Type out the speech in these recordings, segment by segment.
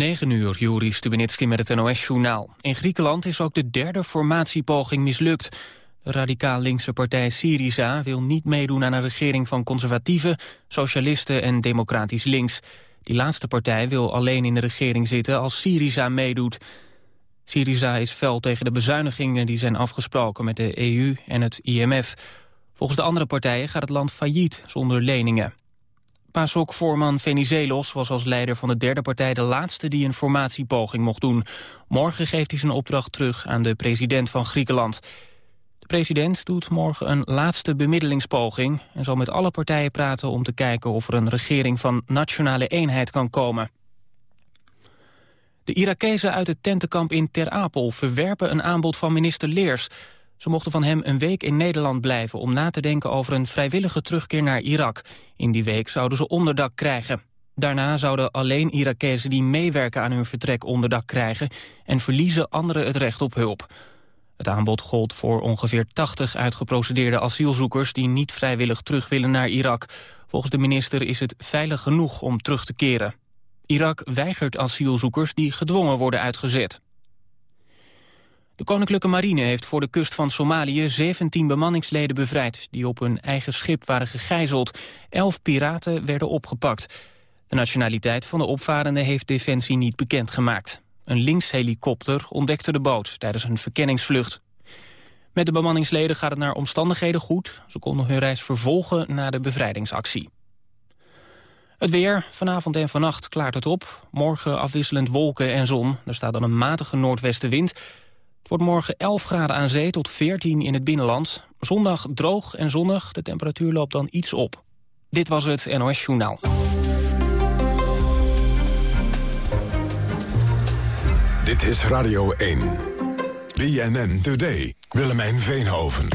9 uur, Juri Stubenitski met het NOS-journaal. In Griekenland is ook de derde formatiepoging mislukt. De radicaal-linkse partij Syriza wil niet meedoen aan een regering van conservatieven, socialisten en democratisch links. Die laatste partij wil alleen in de regering zitten als Syriza meedoet. Syriza is fel tegen de bezuinigingen die zijn afgesproken met de EU en het IMF. Volgens de andere partijen gaat het land failliet zonder leningen. PASOK-voorman Venizelos was als leider van de derde partij de laatste die een formatiepoging mocht doen. Morgen geeft hij zijn opdracht terug aan de president van Griekenland. De president doet morgen een laatste bemiddelingspoging... en zal met alle partijen praten om te kijken of er een regering van nationale eenheid kan komen. De Irakezen uit het tentenkamp in Ter Apel verwerpen een aanbod van minister Leers... Ze mochten van hem een week in Nederland blijven om na te denken over een vrijwillige terugkeer naar Irak. In die week zouden ze onderdak krijgen. Daarna zouden alleen Irakezen die meewerken aan hun vertrek onderdak krijgen en verliezen anderen het recht op hulp. Het aanbod gold voor ongeveer 80 uitgeprocedeerde asielzoekers die niet vrijwillig terug willen naar Irak. Volgens de minister is het veilig genoeg om terug te keren. Irak weigert asielzoekers die gedwongen worden uitgezet. De Koninklijke Marine heeft voor de kust van Somalië 17 bemanningsleden bevrijd... die op hun eigen schip waren gegijzeld. Elf piraten werden opgepakt. De nationaliteit van de opvarenden heeft Defensie niet bekendgemaakt. Een linkshelikopter ontdekte de boot tijdens een verkenningsvlucht. Met de bemanningsleden gaat het naar omstandigheden goed. Ze konden hun reis vervolgen na de bevrijdingsactie. Het weer. Vanavond en vannacht klaart het op. Morgen afwisselend wolken en zon. Er staat dan een matige noordwestenwind. Wordt morgen 11 graden aan zee tot 14 in het binnenland. Zondag droog en zonnig. De temperatuur loopt dan iets op. Dit was het NOS Journaal. Dit is Radio 1. BNN Today. Willemijn Veenhoven.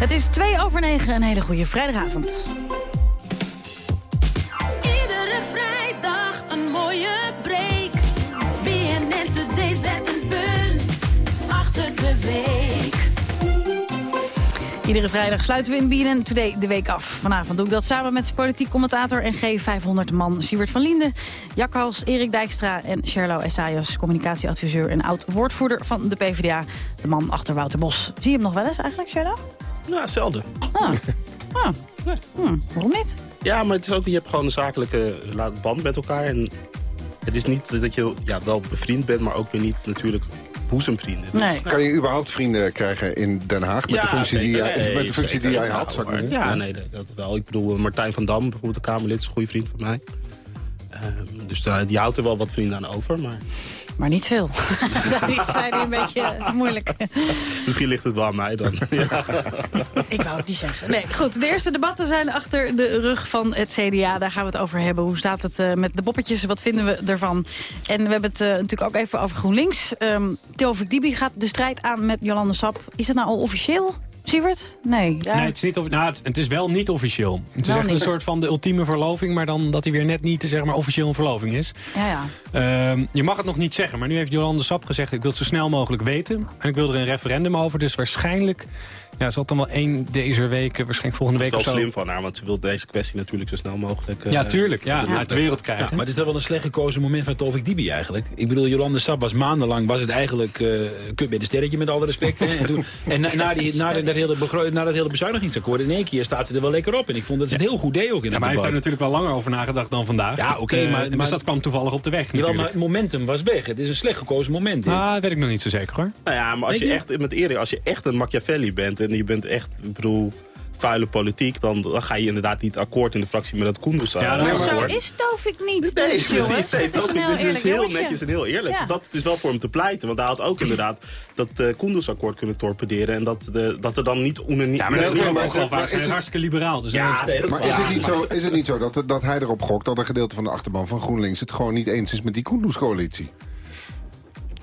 Het is 2 over 9, een hele goede vrijdagavond. Iedere vrijdag een mooie break. Achter de week. Iedere vrijdag sluiten we in BNN Today de week af. Vanavond doe ik dat samen met politiek commentator en G500-man Siewert van Linden... Jack Hals, Erik Dijkstra en Sherlo Essayas, communicatieadviseur... en oud-woordvoerder van de PvdA, de man achter Wouter Bos. Zie je hem nog wel eens eigenlijk, Sherlo? Ja, zelden. Ah. ah. Hm, waarom niet? Ja, maar het is ook, je hebt gewoon een zakelijke band met elkaar. En het is niet dat je ja, wel bevriend bent, maar ook weer niet natuurlijk boezemvrienden. Dus- Nee. Kan je überhaupt vrienden krijgen in Den Haag met Ja, de functie die jij, Nee, met de functie zeker. die jij Ja, had? zou ik maar- Ja, nee, dat, dat wel. Ik bedoel, Martijn van Dam, bijvoorbeeld de Kamerlid, is een goede vriend van mij. Ehm, dus daar, die houdt er wel wat vrienden aan over, maar Maar niet veel. hij- zei hij een beetje moeilijk. misschien ligt het wel aan mij dan. ja. Ik wou het niet zeggen. Nee, goed. De eerste debatten zijn achter de rug van het CDA. Daar gaan we het over hebben. Hoe staat het eh, met de poppetjes? Wat vinden we ervan? En we hebben het eh, natuurlijk ook even over GroenLinks. Um, Tovik Dibi gaat de strijd aan met Jolande Sap. Is het nou al officieel, Sievert? Nee. Ja. Nee, het is, niet, nou, het, het is wel niet officieel. Het is echt niet. een soort van de ultieme verloving... maar dan dat hij weer net niet zeg maar, officieel een verloving is. ja, ja. Ehm, je mag het nog niet zeggen, maar nu heeft Jolande Sap gezegd... ik wil het zo snel mogelijk weten en ik wil er een referendum over. Dus waarschijnlijk ja, zal het dan wel één deze week... eh, waarschijnlijk volgende Dat is week wel of zo... slim van haar, want ze wil deze kwestie natuurlijk zo snel mogelijk... eh, Ja, tuurlijk. Ja, de uit de wereld krijgen. Ja, maar het is toch wel een slecht gekozen moment van Tovik Dibi eigenlijk. Ik bedoel, Jolande Sap was maandenlang, was het eigenlijk uh, kut bij de sterretje met alle respect. hè. En, toen, en na, na, die, na, dat hele na dat hele bezuinigingsakkoord in één keer staat ze er wel lekker op. En ik vond dat ze het heel goed deed ook in Ja, het maar hij heeft daar natuurlijk wel langer over nagedacht dan vandaag. Ja, oké, maar- dus dat kwam toevallig op de weg Jawel, natuurlijk. maar het momentum was weg. Het is een slecht gekozen moment. Ah, dat weet ik nog niet zo zeker hoor. Nou ja, maar als je? echt, met Erik, als je echt een Machiavelli bent en je bent echt, ik bedoel, vuile politiek, dan, dan ga je inderdaad niet akkoord in de fractie met dat Koenders. Ja, Maar is zo is Tovik niet. Nee, precies. Nee, Het is dat een heel is dus heel jongetje. netjes en heel eerlijk. Ja. Dat is wel voor hem te pleiten. Want hij had ook inderdaad dat uh, Koendersakkoord kunnen torpederen. En dat, de, dat er dan niet unaniem... Ja, maar dat is ook wel vaak. Ze zijn is hartstikke liberaal. Dus Ja, nee, Maar is het niet zo, is het niet zo dat, dat hij erop gokt dat een gedeelte van de achterban van GroenLinks het gewoon niet eens is met die Koenderscoalitie?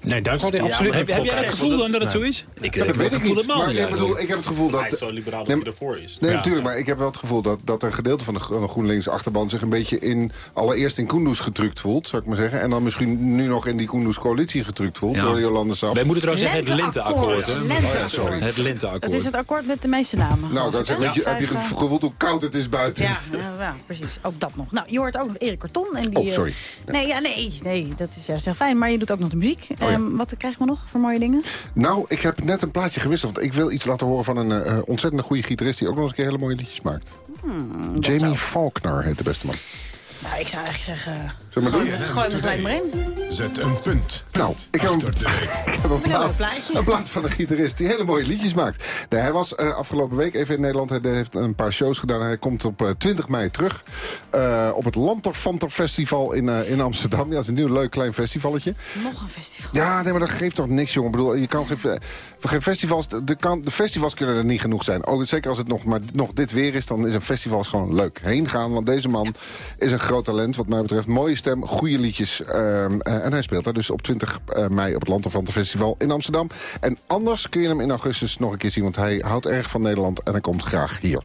Nee, daar zou hij absoluut... Heb, heb jij het gevoel dan dat het zo is? Ik, dat heb weet het ik gevoel niet. Maar ik, bedoel, ik heb het gevoel dat... Hij is zo liberaal dat hij ervoor is. Nee, Ja. natuurlijk, maar ik heb wel het gevoel dat, dat een gedeelte van de Gro- GroenLinks achterban zich een beetje in, allereerst in Koenders getrukt voelt, zou ik maar zeggen. En dan misschien nu nog in die Koenders coalitie getrukt voelt Ja. door Jolande Sap. Wij moeten trouwens zeggen het lenteakkoord. Oh ja, sorry. Het Het lenteakkoord. is het akkoord met de meeste namen. Nou, dat heb je, eh, gevoeld hoe koud het is buiten? Ja, ja, precies. Ook dat nog. Nou, je hoort ook nog Erik Corton. En die, Oh, eh, sorry. Nee, ja, nee, nee, dat is juist heel fijn. Maar je doet ook nog de muziek. Ehm, wat krijgen we nog voor mooie dingen? Nou, ik heb net een plaatje gewisseld. Want ik wil iets laten horen van een eh, ontzettend goede gitarist... die ook nog eens een keer hele mooie liedjes maakt. Jamie Faulkner heet de beste man. Nou, ik zou eigenlijk zeggen... Zullen we maar Gooi, doen? gooi hem er gelijk maar in. Zet een punt. Nou, ik heb een, ik heb een een plaat, plaatje. een plaat van een gitarist die hele mooie liedjes maakt. Nee, hij was eh, afgelopen week even in Nederland. Hij heeft een paar shows gedaan. Hij komt op eh, 20 mei terug. eh, op het Lanterfanter Festival in, eh, in Amsterdam. Ja, dat is een nieuw leuk klein festivalletje. Nog een festival. Ja, nee, maar dat geeft toch niks, jongen. Ik bedoel, je kan geen festivals... De, kan, de festivals kunnen er niet genoeg zijn. Ook, zeker als het nog, maar nog dit weer is, dan is een festival gewoon leuk. Heen gaan, want deze man is een groot talent wat mij betreft. Mooie stem, goede liedjes. ehm, eh, en hij speelt daar dus op 20 eh, mei op het Lanterfanten Festival in Amsterdam. En anders kun je hem in augustus nog een keer zien, want hij houdt erg van Nederland en hij komt graag hier.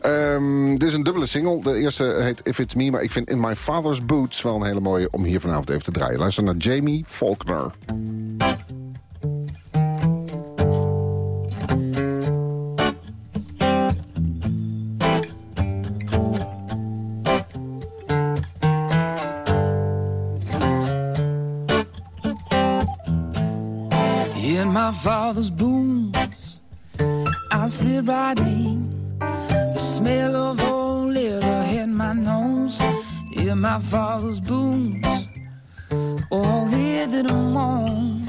Ehm, dit is een dubbele single. De eerste heet If It's Me, maar ik vind In My Father's Boots wel een hele mooie om hier vanavond even te draaien. Luister naar Jamie Faulkner. Father's boots, I slid right in. The smell of old leather hit my nose. In my father's boots, oh, with it on,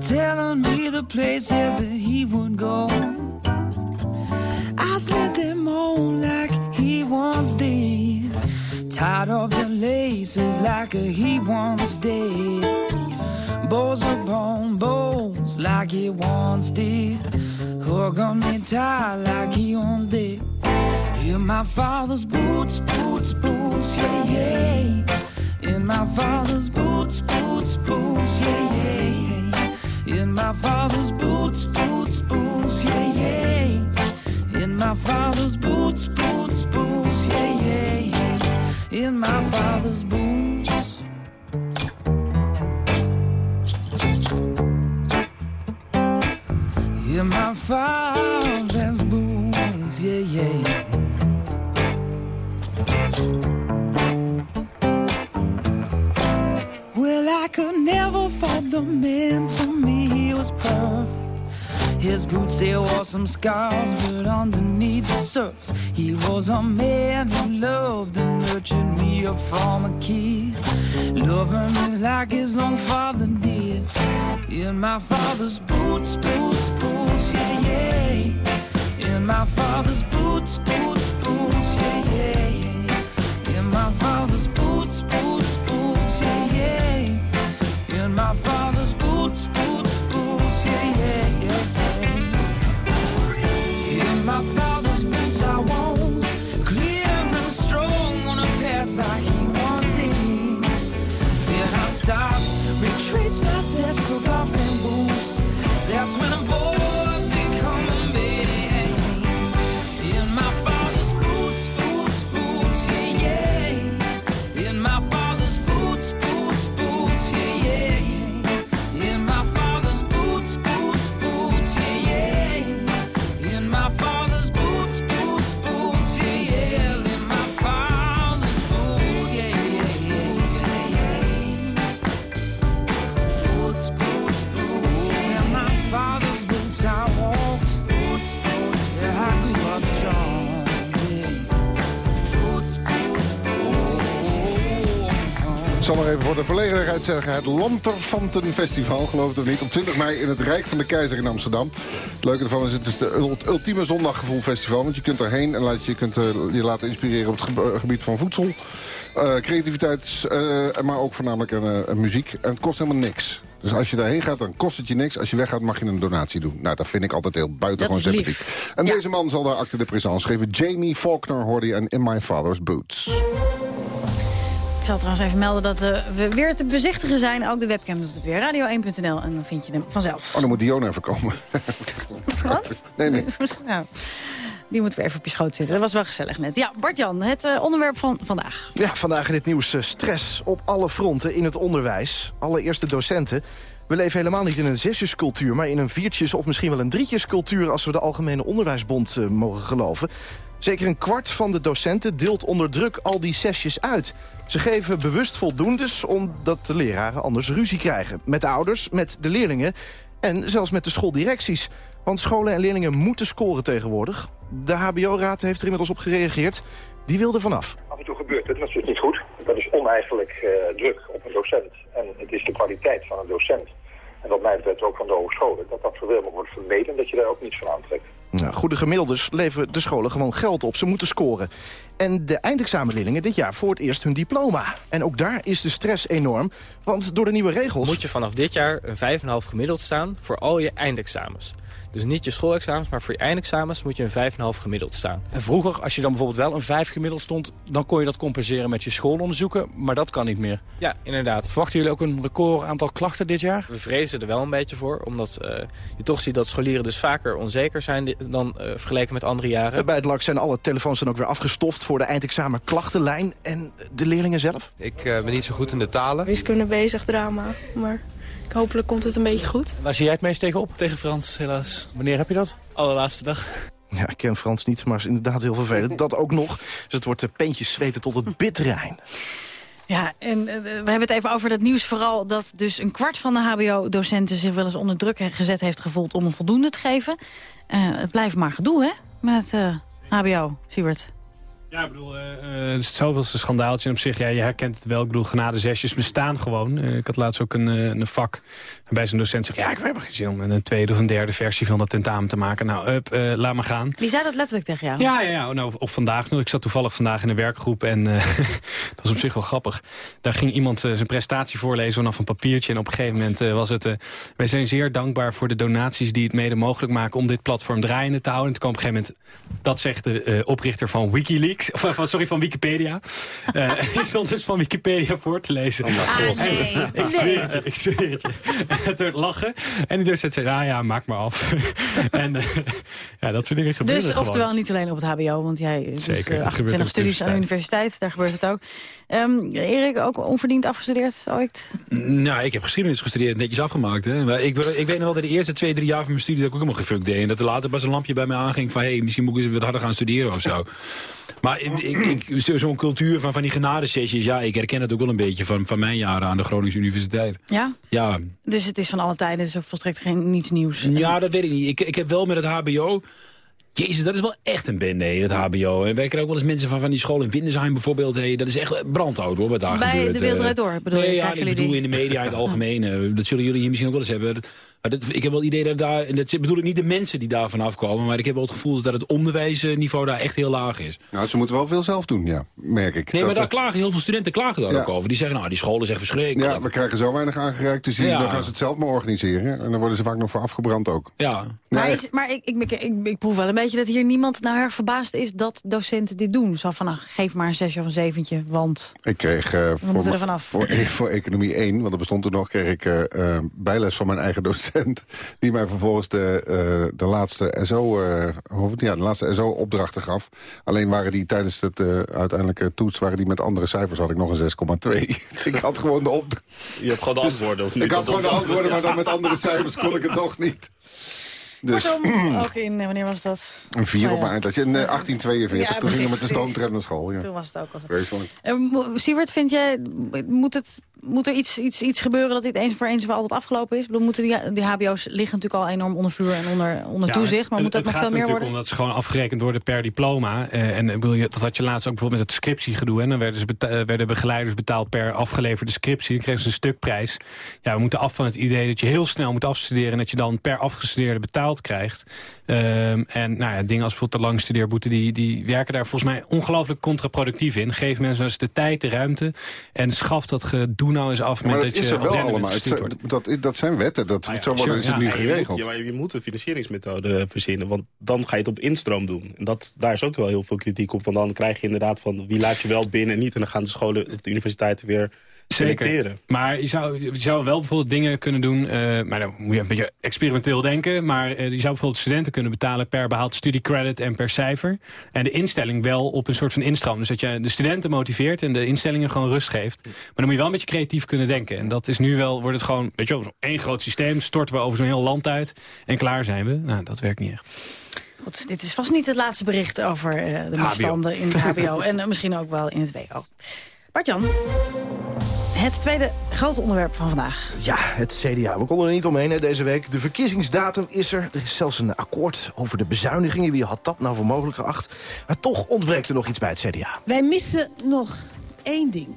telling me the places that he would go. I slid them on like he once did, tied up the laces like he once did bows upon bows like he once did. Hook on me tight like he once did. In my father's boots, boots, boots, yeah, yeah. In my father's boots, boots, boots, yeah, yeah. In my father's boots, boots, boots, yeah, yeah. In my father's boots, boots, boots, yeah, yeah. In my father's boots. In my father's boots, yeah, yeah. Well, I could never fault the man to me, he was perfect. His boots, there were some scars, but underneath the surface, he was a man who loved and nurtured me up from a kid. Loving me like his own father did. In my father's boots, boots, boots. In my father's boots, boots, boots, yeah, yeah, yeah. In my father's boots, boots, boots, yeah, yeah. In my father's even voor de volledigheid zeggen. Het Lanterfanten Festival, geloof het of niet. Op 20 mei in het Rijk van de Keizer in Amsterdam. Het leuke ervan is, het is ult- ultieme zondaggevoel festival. Want je kunt erheen en laat, je kunt eh, je laten inspireren op het geb- gebied van voedsel. eh, creativiteit, eh, maar ook voornamelijk eh, muziek. En het kost helemaal niks. Dus als je daarheen gaat, dan kost het je niks. Als je weggaat, mag je een donatie doen. Nou, dat vind ik altijd heel buitengewoon sympathiek. En Ja. deze man zal daar acte de présence geven. Jamie Faulkner hoorde je en In My Father's Boots. Ik zal trouwens even melden dat eh, we weer te bezichtigen zijn. Ook de webcam doet het weer. Radio1.nl en dan vind je hem vanzelf. Oh, dan moet Dion even komen. Wat? Nee, nee. Nou, die moeten we even op je schoot zitten. Dat was wel gezellig net. Ja, Bart-Jan, het eh, onderwerp van vandaag. Ja, vandaag in het nieuws eh, stress op alle fronten in het onderwijs. Allereerst de docenten. We leven helemaal niet in een zesjescultuur, maar in een viertjes of misschien wel een drietjescultuur... als we de Algemene Onderwijsbond mogen geloven. Zeker een kwart van de docenten deelt onder druk al die zesjes uit. Ze geven bewust voldoendes omdat de leraren anders ruzie krijgen. Met de ouders, met de leerlingen en zelfs met de schooldirecties. Want scholen en leerlingen moeten scoren tegenwoordig. De HBO-raad heeft er inmiddels op gereageerd. Die wil er vanaf. Af en toe gebeurt het, dat is dus niet goed. Dat is oneigenlijk eh, druk op een docent. En het is de kwaliteit van een docent. En wat mij betreft ook van de hogescholen. Dat dat zoveel mogelijk wordt vermeden en dat je daar ook niets van aantrekt. Nou, goede gemiddeldes leveren de scholen gewoon geld op. Ze moeten scoren. En de eindexamenleerlingen dit jaar voor het eerst hun diploma. En ook daar is de stress enorm. Want door de nieuwe regels... Moet je vanaf dit jaar een 5,5 gemiddeld staan voor al je eindexamens. Dus niet je schoolexamens, maar voor je eindexamens moet je een 5,5 gemiddeld staan. En vroeger, als je dan bijvoorbeeld wel een 5 gemiddeld stond... dan kon je dat compenseren met je schoolonderzoeken, maar dat kan niet meer. Ja, inderdaad. Verwachten jullie ook een record aantal klachten dit jaar? We vrezen er wel een beetje voor, omdat eh, je toch ziet dat scholieren dus vaker onzeker zijn dan eh, vergeleken met andere jaren. Bij het LAK zijn alle telefoons dan ook weer afgestoft voor de eindexamen klachtenlijn. En de leerlingen zelf? Ik eh, ben niet zo goed in de talen. Wiskunde bezig, drama. Maar hopelijk komt het een beetje goed. Waar zie jij het meest tegenop? Tegen Frans, helaas. Wanneer heb je dat? Allerlaatste dag. Ja, ik ken Frans niet, maar is inderdaad heel vervelend. Dat ook nog. Dus het wordt de pentjes zweten tot het bittere eind. Ja, en eh, we hebben het even over dat nieuws vooral... dat dus een kwart van de hbo-docenten zich wel eens onder druk gezet heeft gevoeld... om een voldoende te geven. Eh, het blijft maar gedoe, hè, met eh hbo, Siebert. Ja, ik bedoel, eh, het is het zoveelste schandaaltje. En op zich, ja, je herkent het wel. Ik bedoel, genadezesjes bestaan gewoon. Eh, ik had laatst ook een, een vak waarbij zo'n docent zegt... ja, ik heb helemaal geen zin om een tweede of een derde versie van dat tentamen te maken. Nou, up, laat maar gaan. Die zei dat letterlijk tegen jou? Ja, ja, ja. Nou, of vandaag nog. Ik zat toevallig vandaag in een werkgroep en dat was op zich wel grappig. Daar ging iemand zijn prestatie voorlezen vanaf een papiertje. En op een gegeven moment was het... wij zijn zeer dankbaar voor de donaties die het mede mogelijk maken... om dit platform draaiende te houden. En toen kwam op een gegeven moment... dat zegt de oprichter van Wikileaks. Of, van, sorry, van Wikipedia. Eh die stond dus van Wikipedia voor te lezen. Ah, nee. ik zweer het je, ik zweer het je. Het werd lachen. En die docent zei, nou ja, maak maar af. en eh, ja, dat soort dingen gebeuren Dus gewoon. oftewel niet alleen op het hbo, want jij doet Zeker, het gebeurt 28 ook studies aan de universiteit. Daar gebeurt het ook. Ehm, Erik, ook onverdiend afgestudeerd ooit? Nou, ik heb geschiedenis gestudeerd, netjes afgemaakt. Hè. Maar ik, ik weet nog wel dat de eerste twee, drie jaar van mijn studie... dat ik ook helemaal gefukt deed. En dat er later pas een lampje bij mij aanging van... hé, hey, misschien moet ik eens wat harder gaan studeren of zo. Maar zo'n cultuur van, van die genadesessies... ja, ik herken het ook wel een beetje van, van mijn jaren aan de Groningse Universiteit. Ja? Ja, Dus het is van alle tijden, dus volstrekt geen, niets nieuws. ja, dat weet ik niet. Ik, ik heb wel met het hbo... Jezus, dat is wel echt een bende, het hbo. En wij krijgen ook wel eens mensen van, van die school in Windesheim bijvoorbeeld. Hey, dat is echt brandhout, hoor, wat daar Bij gebeurt. De Wereld eh. Door, bedoel je? nee, ja, ik bedoel die? in de media in het algemeen. eh, dat zullen jullie hier misschien ook wel eens hebben. Maar dat, ik heb wel het idee dat daar... En dat bedoel ik niet de mensen die daar vanaf komen... maar ik heb wel het gevoel dat het onderwijsniveau daar echt heel laag is. Nou, ze moeten wel veel zelf doen, ja, merk ik. Nee, maar daar klagen heel veel studenten klagen daar Ja. ook over. Die zeggen, nou, die scholen zijn verschrikkelijk. Ja, we krijgen zo weinig aangereikt, dus die, Ja. dan gaan ze het zelf maar organiseren. En dan worden ze vaak nog voor afgebrand ook. Ja. Maar, is, maar ik, ik, ik, ik, ik proef wel een beetje dat hier niemand nou erg verbaasd is dat docenten dit doen. Zo van, nou, geef maar een zesje of een zeventje, want Ik kreeg eh, voor, moeten er me- vanaf. Voor, voor economie 1, want dat bestond toen nog, kreeg ik eh, eh, bijles van mijn eigen docent. Die mij vervolgens de, eh, de laatste SO, eh, of, ja, de laatste SO-opdrachten gaf. Alleen waren die tijdens het eh, uiteindelijke toets, waren die met andere cijfers, had ik nog een 6,2. Dus ik had gewoon de opdracht. Je hebt gewoon de antwoorden. Of niet? Ik had gewoon de antwoorden, maar dan met andere cijfers kon ik het nog niet. Dus ook in, wanneer was dat? een 4 Nou op mijn eindlijstje. In eh, 1842, Ja, toen gingen we met de stoomtram naar school. Ja. Toen was het ook al zo. Uh, Siewert, vind jij, moet, het, moet er iets, iets, iets gebeuren dat dit eens voor eens voor altijd afgelopen is? Ik bedoel, moeten die, die hbo's liggen natuurlijk al enorm onder vuur en onder, onder Ja, toezicht. Maar het- moet dat het nog gaat veel meer natuurlijk worden? omdat ze gewoon afgerekend worden per diploma. Eh, en bedoel, je- dat had je laatst ook bijvoorbeeld met het scriptiegedoe. En dan werden, ze beta- eh, werden begeleiders betaald per afgeleverde scriptie. Dan kregen ze een stukprijs. Ja, we moeten af van het idee dat je heel snel moet afstuderen... en dat je dan per afgestudeerde betaald krijgt. Ehm, en nou ja, dingen als bijvoorbeeld de langstudeerboete... Die, die werken daar volgens mij ongelooflijk contraproductief in. Geef mensen dus de tijd, de ruimte... en schaf dat gedoe doe nou eens af met Maar dat, dat is je er wel allemaal. Het dat, dat zijn wetten. Dat, Ah ja, zo worden sure, is het ja. nu Ja, je geregeld. Ja, maar je moet een financieringsmethode verzinnen. Want dan ga je het op instroom doen. En dat, daar is ook wel heel veel kritiek op. Want dan krijg je inderdaad van wie laat je wel binnen en niet. En dan gaan de scholen of de universiteiten weer selecteren. Zeker. Maar je zou, je zou wel bijvoorbeeld dingen kunnen doen... eh, maar dan moet je een beetje experimenteel denken... maar eh, je zou bijvoorbeeld studenten kunnen betalen... per behaald studiecredit en per cijfer. En de instelling wel op een soort van instroom. Dus dat je de studenten motiveert en de instellingen gewoon rust geeft. Maar dan moet je wel een beetje creatief kunnen denken. En dat is nu wel, wordt het gewoon, weet je wel, zo'n één groot systeem... storten we over zo'n heel land uit en klaar zijn we. Nou, dat werkt niet echt. Goed, dit is vast niet het laatste bericht over eh, de misstanden in het hbo. en misschien ook wel in het WO. Bart-Jan, het tweede grote onderwerp van vandaag. Ja, het CDA. We konden er niet omheen hè, deze week. De verkiezingsdatum is er. Er is zelfs een akkoord over de bezuinigingen. Wie had dat nou voor mogelijk geacht? Maar toch ontbreekt er nog iets bij het CDA. Wij missen nog één ding.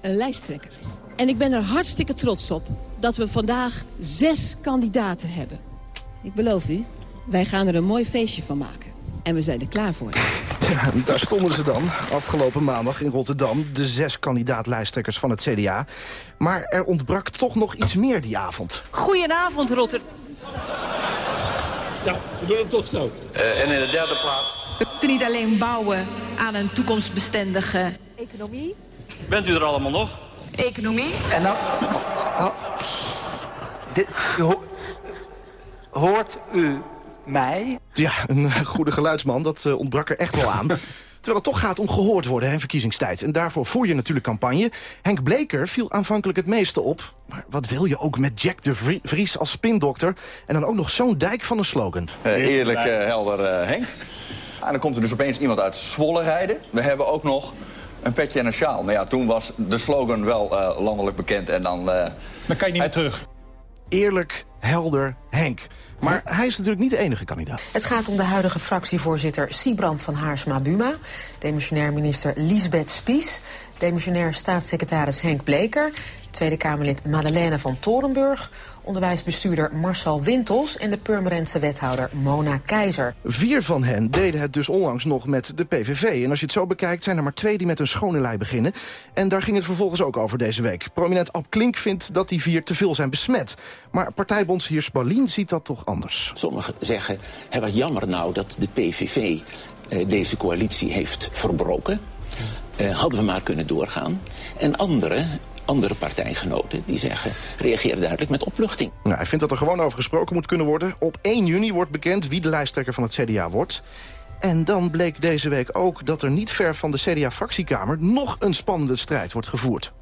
Een lijsttrekker. En ik ben er hartstikke trots op dat we vandaag zes kandidaten hebben. Ik beloof u, wij gaan er een mooi feestje van maken. En we zijn er klaar voor. Ja, daar stonden ze dan, afgelopen maandag in Rotterdam. De zes kandidaat-lijsttrekkers van het CDA. Maar er ontbrak toch nog iets meer die avond. Goedenavond, Rotterdam. Ja, we doen het toch zo. en in de derde plaats... We moeten niet alleen bouwen aan een toekomstbestendige economie. Bent u er allemaal nog? Economie. En dan... oh, dit, ho- hoort u mij? Ja, een eh, goede geluidsman, dat eh, ontbrak er echt wel aan. Terwijl het toch gaat om gehoord worden hè, in verkiezingstijd. En daarvoor voer je natuurlijk campagne. Henk Bleker viel aanvankelijk het meeste op. Maar wat wil je ook met Jack de Vrie- Vries als spindokter... en dan ook nog zo'n dijk van een slogan. Eh, eerlijk, helder eh, Henk. En dan komt er dus opeens iemand uit Zwolle rijden. We hebben ook nog een petje en een sjaal. Nou ja, toen was de slogan wel eh, landelijk bekend en dan... dan kan je niet meer terug. Eerlijk, helder Henk. Maar hij is natuurlijk niet de enige kandidaat. Het gaat om de huidige fractievoorzitter Siebrand van Haarsma-Buma... demissionair minister Liesbeth Spies... demissionair staatssecretaris Henk Bleker... Tweede Kamerlid Madeleine van Torenburg... onderwijsbestuurder Marcel Wintels... en de Purmerendse wethouder Mona Keizer. Vier van hen deden het dus onlangs nog met de PVV. En als je het zo bekijkt zijn er maar twee die met een schone lei beginnen. En daar ging het vervolgens ook over deze week. Prominent Ab Klink vindt dat die vier te veel zijn besmet. Maar partijbondsheer Spalien ziet dat toch anders. Sommigen zeggen, hè, wat jammer nou dat de PVV eh, deze coalitie heeft verbroken. Eh, hadden we maar kunnen doorgaan. En anderen, andere partijgenoten, die zeggen, reageer duidelijk met opluchting. Nou, hij vindt dat er gewoon over gesproken moet kunnen worden. Op 1 juni wordt bekend wie de lijsttrekker van het CDA wordt. En dan bleek deze week ook dat er niet ver van de CDA-fractiekamer... nog een spannende strijd wordt gevoerd.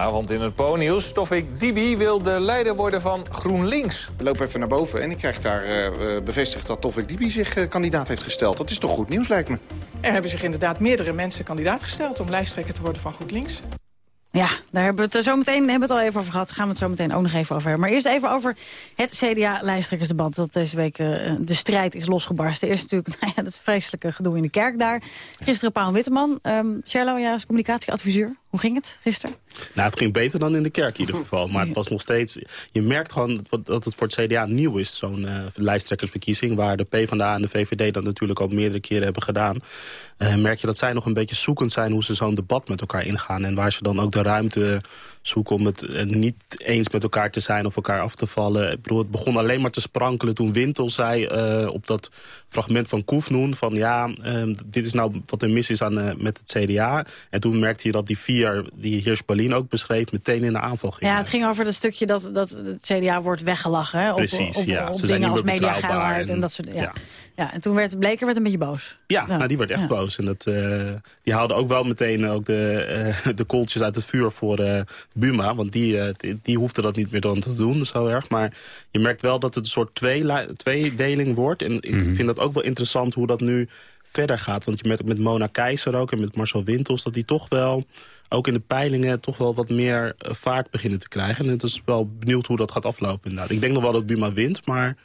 Vanavond in het Po-nieuws. Tofik Dibi wil de leider worden van GroenLinks. We lopen even naar boven en ik krijg daar eh, eh, bevestigd dat Tofik Dibi zich eh, kandidaat heeft gesteld. Dat is toch goed nieuws, lijkt me. Er hebben zich inderdaad meerdere mensen kandidaat gesteld... om lijsttrekker te worden van GroenLinks. Ja, daar hebben we het zo meteen hebben we het al even over gehad. Daar gaan we het zo meteen ook nog even over hebben. Maar eerst even over het CDA-lijsttrekkersdebat... dat deze week de strijd is losgebarsten. Eerst natuurlijk nou ja, dat vreselijke gedoe in de kerk daar. Gisteren Paul Witteman. Um, Sherlo, ja, als communicatieadviseur. Hoe ging het gisteren? Nou, het ging beter dan in de kerk in ieder geval. Maar het was nog steeds... Je merkt gewoon dat- het voor het CDA nieuw is, zo'n eh, lijsttrekkersverkiezing... waar de PvdA en de VVD dat natuurlijk al meerdere keren hebben gedaan. Eh, merk je dat zij nog een beetje zoekend zijn hoe ze zo'n debat met elkaar ingaan. En waar ze dan ook de ruimte zoeken om het eh, niet eens met elkaar te zijn of elkaar af te vallen. Ik bedoel, het begon alleen maar te sprankelen toen Wintel zei eh, op dat fragment van Koefnoen... van ja, eh, dit is nou wat er mis is aan, eh, met het CDA. En toen merkte je dat die vier, die heer Spalien ook beschreef... meteen in de aanval gingen. Ja, het ging over dat stukje dat, dat het CDA wordt weggelachen. Hè, op, Precies, op, ja. op Ze zijn dingen als mediageilheid en, en- dat soort ja. ja. Ja. en toen werd Bleker werd een beetje boos. Ja, Nou, die werd echt Ja. boos. En dat, eh, die haalde ook wel meteen ook de, eh, de kooltjes uit het vuur voor eh, Buma. Want die, eh, die, die hoefde dat niet meer dan te doen, zo erg. Maar je merkt wel dat het een soort tweeli- tweedeling wordt. En ik vind dat ook wel interessant hoe dat nu verder gaat. Want je met, met Mona Keizer ook en met Marcel Wintels... dat die toch wel, ook in de peilingen... toch wel wat meer vaart beginnen te krijgen. En het is wel benieuwd hoe dat gaat aflopen inderdaad. Ik denk nog wel dat Buma wint, maar...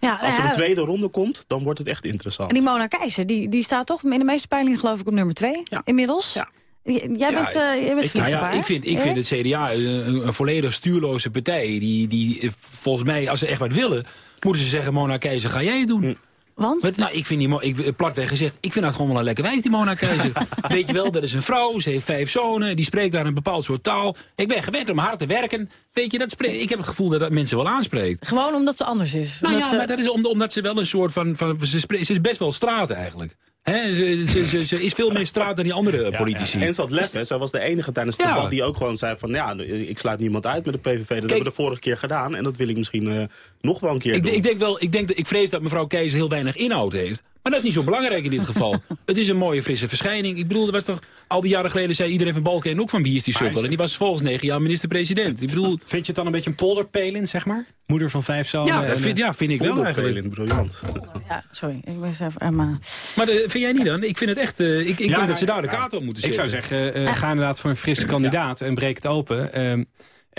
Ja, Als er een tweede ronde komt, dan wordt het echt interessant. En die Mona Keizer, die, die staat toch in de meeste peilingen geloof ik op nummer twee inmiddels. Ja. Jij bent, Ja, eh jij bent ik, nou ja, ik vind, ik vind het CDA een, een volledig stuurloze partij. Die, die volgens mij, als ze echt wat willen, moeten ze zeggen... Mona Keizer, ga jij het doen? Want? Nou, ik vind die, ik, platweg gezegd, ik vind dat gewoon wel een lekker wijf, die Mona Keizer. Weet je wel, dat is een vrouw, ze heeft vijf zonen, die spreekt daar een bepaald soort taal. Ik ben gewend om hard te werken. Weet je, dat spreekt, ik heb het gevoel dat dat mensen wel aanspreekt. Gewoon omdat ze anders is. Nou Omdat ja, ze- maar dat is om- omdat ze wel een soort van, van ze, spreekt, ze is best wel straat eigenlijk. Ze, ze, ze, ze is veel meer straat dan die andere politici. En ze had lef, hè. Zij was de enige tijdens het Ja. debat die ook gewoon zei van... ja, ik sluit niemand uit met de PVV. Dat hebben we de vorige keer gedaan. En dat wil ik misschien eh, nog wel een keer Ik, doen. ik denk wel, ik, denk, dat- ik vrees dat mevrouw Keizer heel weinig inhoud heeft. Maar dat is niet zo belangrijk in dit geval. het is een mooie frisse verschijning. Ik bedoel, er was toch al die jaren geleden zei iedereen van Balken en ook van wie is die sukkel. En die was volgens negen jaar minister-president. Ik bedoel, Vind je het dan een beetje een polderpelin, zeg maar? Moeder van vijf zonen. ja, dat vind, ja, vind ik wel eigenlijk. briljant. Ja, sorry. Ik ben even... maar... Maar eh, vind jij niet dan? Ik vind het echt. eh, ik ik Ja, denk nou, dat ze daar de kaart op moeten Ik zetten. zou zeggen, eh, ga inderdaad voor een frisse kandidaat en breek het open.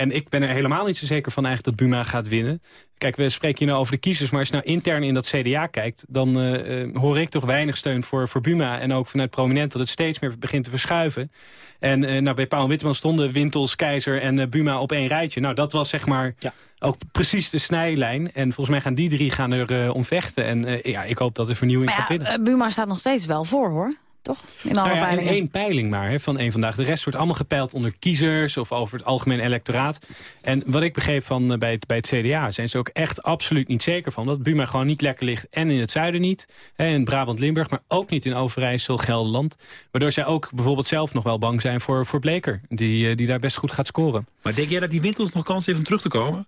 En ik ben er helemaal niet zo zeker van eigenlijk dat Buma gaat winnen. Kijk, we spreken hier nou over de kiezers, maar als je nou intern in dat CDA kijkt... dan eh, eh, hoor ik toch weinig steun voor, voor Buma. En ook vanuit prominent dat het steeds meer begint te verschuiven. En eh, nou, bij Paul Witteman stonden Wintels, Keizer en Buma op één rijtje. Nou, dat was zeg maar ook precies de snijlijn. En volgens mij gaan die drie gaan er eh, om vechten. En eh, ja, ik hoop dat de vernieuwing gaat Maar winnen. Buma staat nog steeds wel voor, hoor. Toch? In alle Nou ja, peilingen. één peiling maar hè, van één vandaag. De rest wordt allemaal gepeild onder kiezers of over het algemeen electoraat. En wat ik begreep van, eh, bij, het, bij het CDA zijn ze ook echt absoluut niet zeker van. Dat Buma gewoon niet lekker ligt en in het zuiden niet. Hè, in Brabant-Limburg, maar ook niet in Overijssel, Gelderland. Waardoor zij ook bijvoorbeeld zelf nog wel bang zijn voor, voor Bleker. Die, eh, die daar best goed gaat scoren. Maar denk jij dat die Wintels nog kans heeft om terug te komen?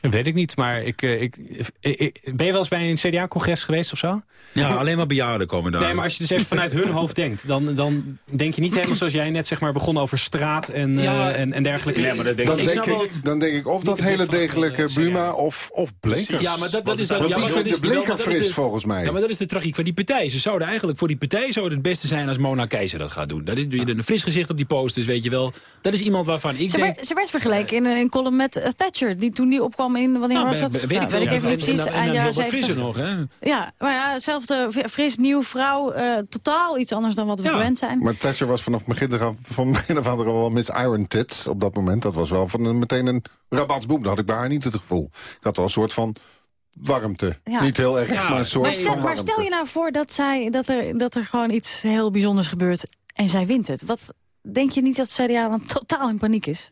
Dat weet ik niet, maar ik, eh, ik, ik- ik- ben je wel eens bij een CDA-congres geweest of zo? Ja, alleen maar bejaarden komen daar. Nee, maar als je dus even vanuit hun hoofd denkt... Dan, dan denk je niet helemaal zoals jij net zeg maar, begon over straat en, eh, Ja, en, en dergelijke. dan, ik denk snap wel ik, dan denk ik of dat hele degelijke eh, Buma of, of Bleker. Ja, maar dat, dat is Want dan, ja, die maar dat vinden dat is fris de- volgens mij. Ja, maar dat is de tragiek van die partij. Ze zouden eigenlijk voor die partij zou het het beste zijn als Mona Keizer dat gaat doen. Dat is doe je een fris gezicht op die posters, weet je wel. Dat is iemand waarvan ik Ze denk... werd, ze werd vergeleken in een, column met eh, Thatcher. Die toen die opkwam in, wanneer Nou, was dat? weet ik weet ik even niet precies. en Eind dan jaren Robert Visser 70. nog, hè? Ja, maar ja, hetzelfde fris, nieuw vrouw. eh, totaal iets anders dan wat we Ja. gewend zijn. Maar Thatcher was vanaf het begin af- van een of andere wel Miss Iron Tits op dat moment. Dat was wel van een, meteen een rabatsboom. Dat had ik bij haar niet het gevoel. Ik had wel een soort van warmte. Ja. Niet heel erg, Ja. maar een soort Maar stel, van maar stel je nou voor dat, zij, dat, er, dat er gewoon iets heel bijzonders gebeurt en zij wint het. Wat denk je niet dat CDA dan totaal in paniek is?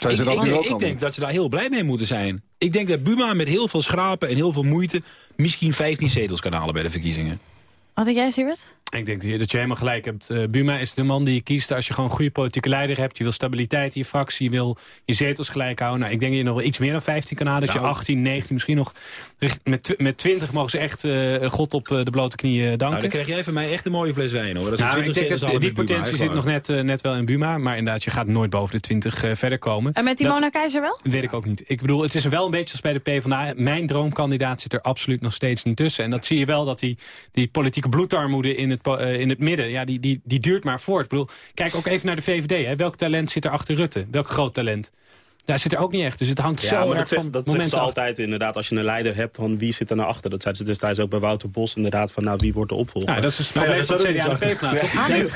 Zijn ze ik, dat ik, nu denk, ook ik al denk niet? dat ze daar heel blij mee moeten zijn. Ik denk dat Buma met heel veel schrapen en heel veel moeite... misschien 15 zetels kan halen bij de verkiezingen. Wat denk jij, Siebert? Ik denk dat je helemaal gelijk hebt. Eh, Buma is de man die je kiest als je gewoon een goede politieke leider hebt. Je wil stabiliteit in je fractie, je wil je zetels gelijk houden. Nou, ik denk dat je nog wel iets meer dan 15 kan halen. Dat je Nou. 18, 19, misschien nog... Met, met 20 mogen ze echt eh, God op eh, de blote knieën danken. Nou, dan krijg jij van mij echt een mooie fles wijn, hoor. Dat is Nou, een ik 20 denk zetels dat halen die potentie zit nog net, net wel in Buma. Maar inderdaad, je gaat nooit boven de 20 eh, verder komen. En met die Dat- Mona Keizer wel? Weet ik ook niet. Ik bedoel, het is wel een beetje als bij de PvdA. Mijn droomkandidaat zit er absoluut nog steeds niet tussen. En dat zie je wel, dat die, die politieke bloedarmoede in het, eh, in het midden... Ja, die, die, die duurt maar voort. Ik bedoel, kijk ook even naar de VVD. Hè. Welk talent zit er achter Rutte? Welk groot talent? Daar zit er ook niet echt. Dus het hangt Ja, zo maar erg dat, zegt, van dat momenten ze altijd inderdaad. Als je een leider hebt, van wie zit er nou achter? Dat zeiden ze destijds ook bij Wouter Bos inderdaad. Van nou, wie wordt de opvolger? Ja, dat is het Nou ja, probleem dat CDA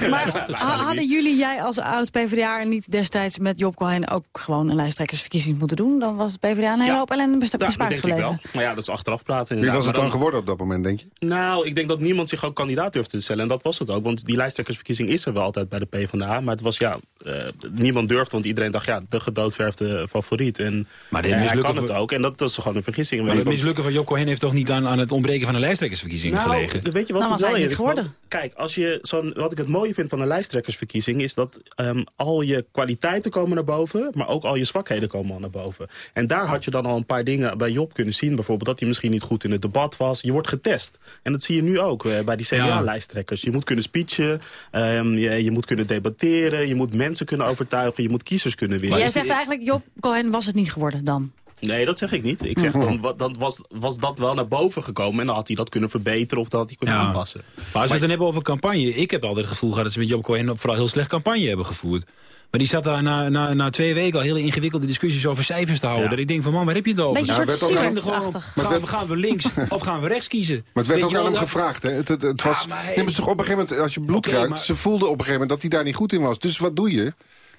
en maar ha- hadden jullie, jij als oud PvdA niet destijds met Job Cohen ook gewoon een lijsttrekkersverkiezing moeten doen? Dan was het PvdA een hele Ja. hoop ellende bespaard denk ik gebleven. wel. Maar ja, dat is achteraf praten Wie was het dan geworden op dat moment, denk je? Nou, ik denk dat niemand zich ook kandidaat durfde te stellen. En dat was het ook. Want die lijsttrekkersverkiezing is er wel altijd bij de PvdA. Maar het was ja, eh, niemand durfde. Want iedereen dacht, ja, de gedoodverfde favoriet. En Maar dit ja, hij kan het ook. En dat, dat is gewoon een vergissing. Maar het mislukken van Job Cohen heeft toch niet aan, aan het ontbreken van een lijsttrekkersverkiezing nou, gelegen? Weet je wat Nou, het was wel hij is? niet geworden. Want, Kijk, als je zo'n, wat ik het mooie vind van een lijsttrekkersverkiezing... is dat ehm, al je kwaliteiten komen naar boven... maar ook al je zwakheden komen al naar boven. En daar had je dan al een paar dingen bij Job kunnen zien. Bijvoorbeeld dat hij misschien niet goed in het debat was. Je wordt getest. En dat zie je nu ook eh, bij die CDA-lijsttrekkers. Je moet kunnen speechen, ehm, je, je moet kunnen debatteren... je moet mensen kunnen overtuigen, je moet kiezers kunnen winnen. Jij zegt eigenlijk, Job Cohen was het niet geworden dan? Nee, dat zeg ik niet. Ik zeg dan, dan was, was dat wel naar boven gekomen... en dan had hij dat kunnen verbeteren of dat had hij kunnen Ja. aanpassen. Maar als we het dan hebben over campagne... ik heb altijd het gevoel gehad dat ze met Job Cohen vooral heel slecht campagne hebben gevoerd. Maar die zat daar na, na, na twee weken al hele ingewikkelde discussies over cijfers te houden. Ja. Dat ik denk van man, waar heb je het over? Beetje Ja, soort Gaan, het we, gaan we links of gaan we rechts kiezen? Maar het werd Weet ook aan wel hem dat- gevraagd. Hè? Het, het, het was, maar hij- nee, maar toch op een gegeven moment, als je bloed ruikt... maar- ze voelde op een gegeven moment dat hij daar niet goed in was. Dus wat doe je?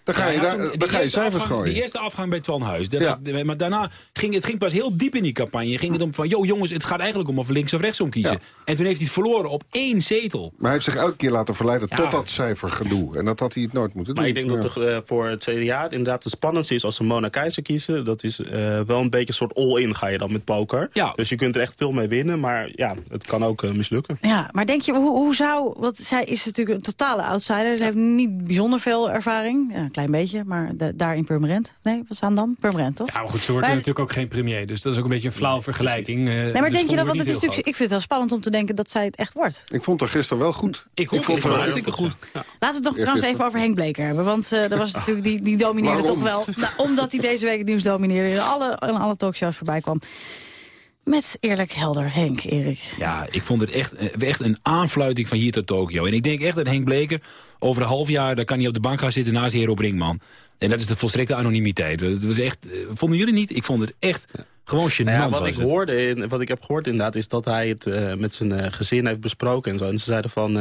Dan ga je, Ja, daar, toen- dan die ga je eerste cijfers afgang- gooien. De eerste afgang bij Twan Huis. Dat Ja. maar daarna ging het ging pas heel diep in die campagne. Ging het om van, joh jongens, het gaat eigenlijk om of links of rechtsom kiezen. En toen heeft hij het verloren op één zetel. Maar hij heeft zich elke keer laten verleiden Ja. tot dat cijfergedoe. En dat had hij het nooit moeten doen. Maar ik denk Ja. dat het, eh, voor het CDA inderdaad het spannendste is als ze Mona Keizer kiezen. Dat is eh, wel een beetje een soort all-in ga je dan met poker. Dus je kunt er echt veel mee winnen, maar ja, het kan ook eh, mislukken. Ja, maar denk je, hoe, hoe zou... Want zij is natuurlijk een totale outsider. Ze heeft niet bijzonder veel ervaring. Ja, klein beetje, maar da- daar in Purmerend. Nee, wat staan dan? Purmerend, toch? Ja, maar goed, ze wordt Maar- natuurlijk ook geen premier. Dus dat is ook een beetje een flauw vergelijking. Nee, maar denk je dat, want het is natuurlijk, ik vind het wel spannend om te denken dat zij het echt wordt. Ik vond haar gisteren wel goed. Ik, vond vond het haar hartstikke goed. Laten we het nog Ja, trouwens even over Henk Bleker hebben. Want eh er was natuurlijk, die, die domineerde Waarom? toch wel. Nou, omdat hij deze week het nieuws domineerde. In alle, in alle talkshows voorbij kwam. Met eerlijk helder Henk, Erik. Ja, ik vond het echt, eh, echt een aanfluiting van hier tot Tokio. En ik denk echt dat Henk Bleker over een half jaar... daar kan hij op de bank gaan zitten naast Hero Brinkman. En dat is de volstrekte anonimiteit. Het was echt, eh, vonden jullie niet? Ik vond het echt gewoon gênant. Nou ja, wat, ik het. hoorde, in- wat ik heb gehoord inderdaad, is dat hij het eh, met zijn gezin heeft besproken en zo. En ze zeiden van,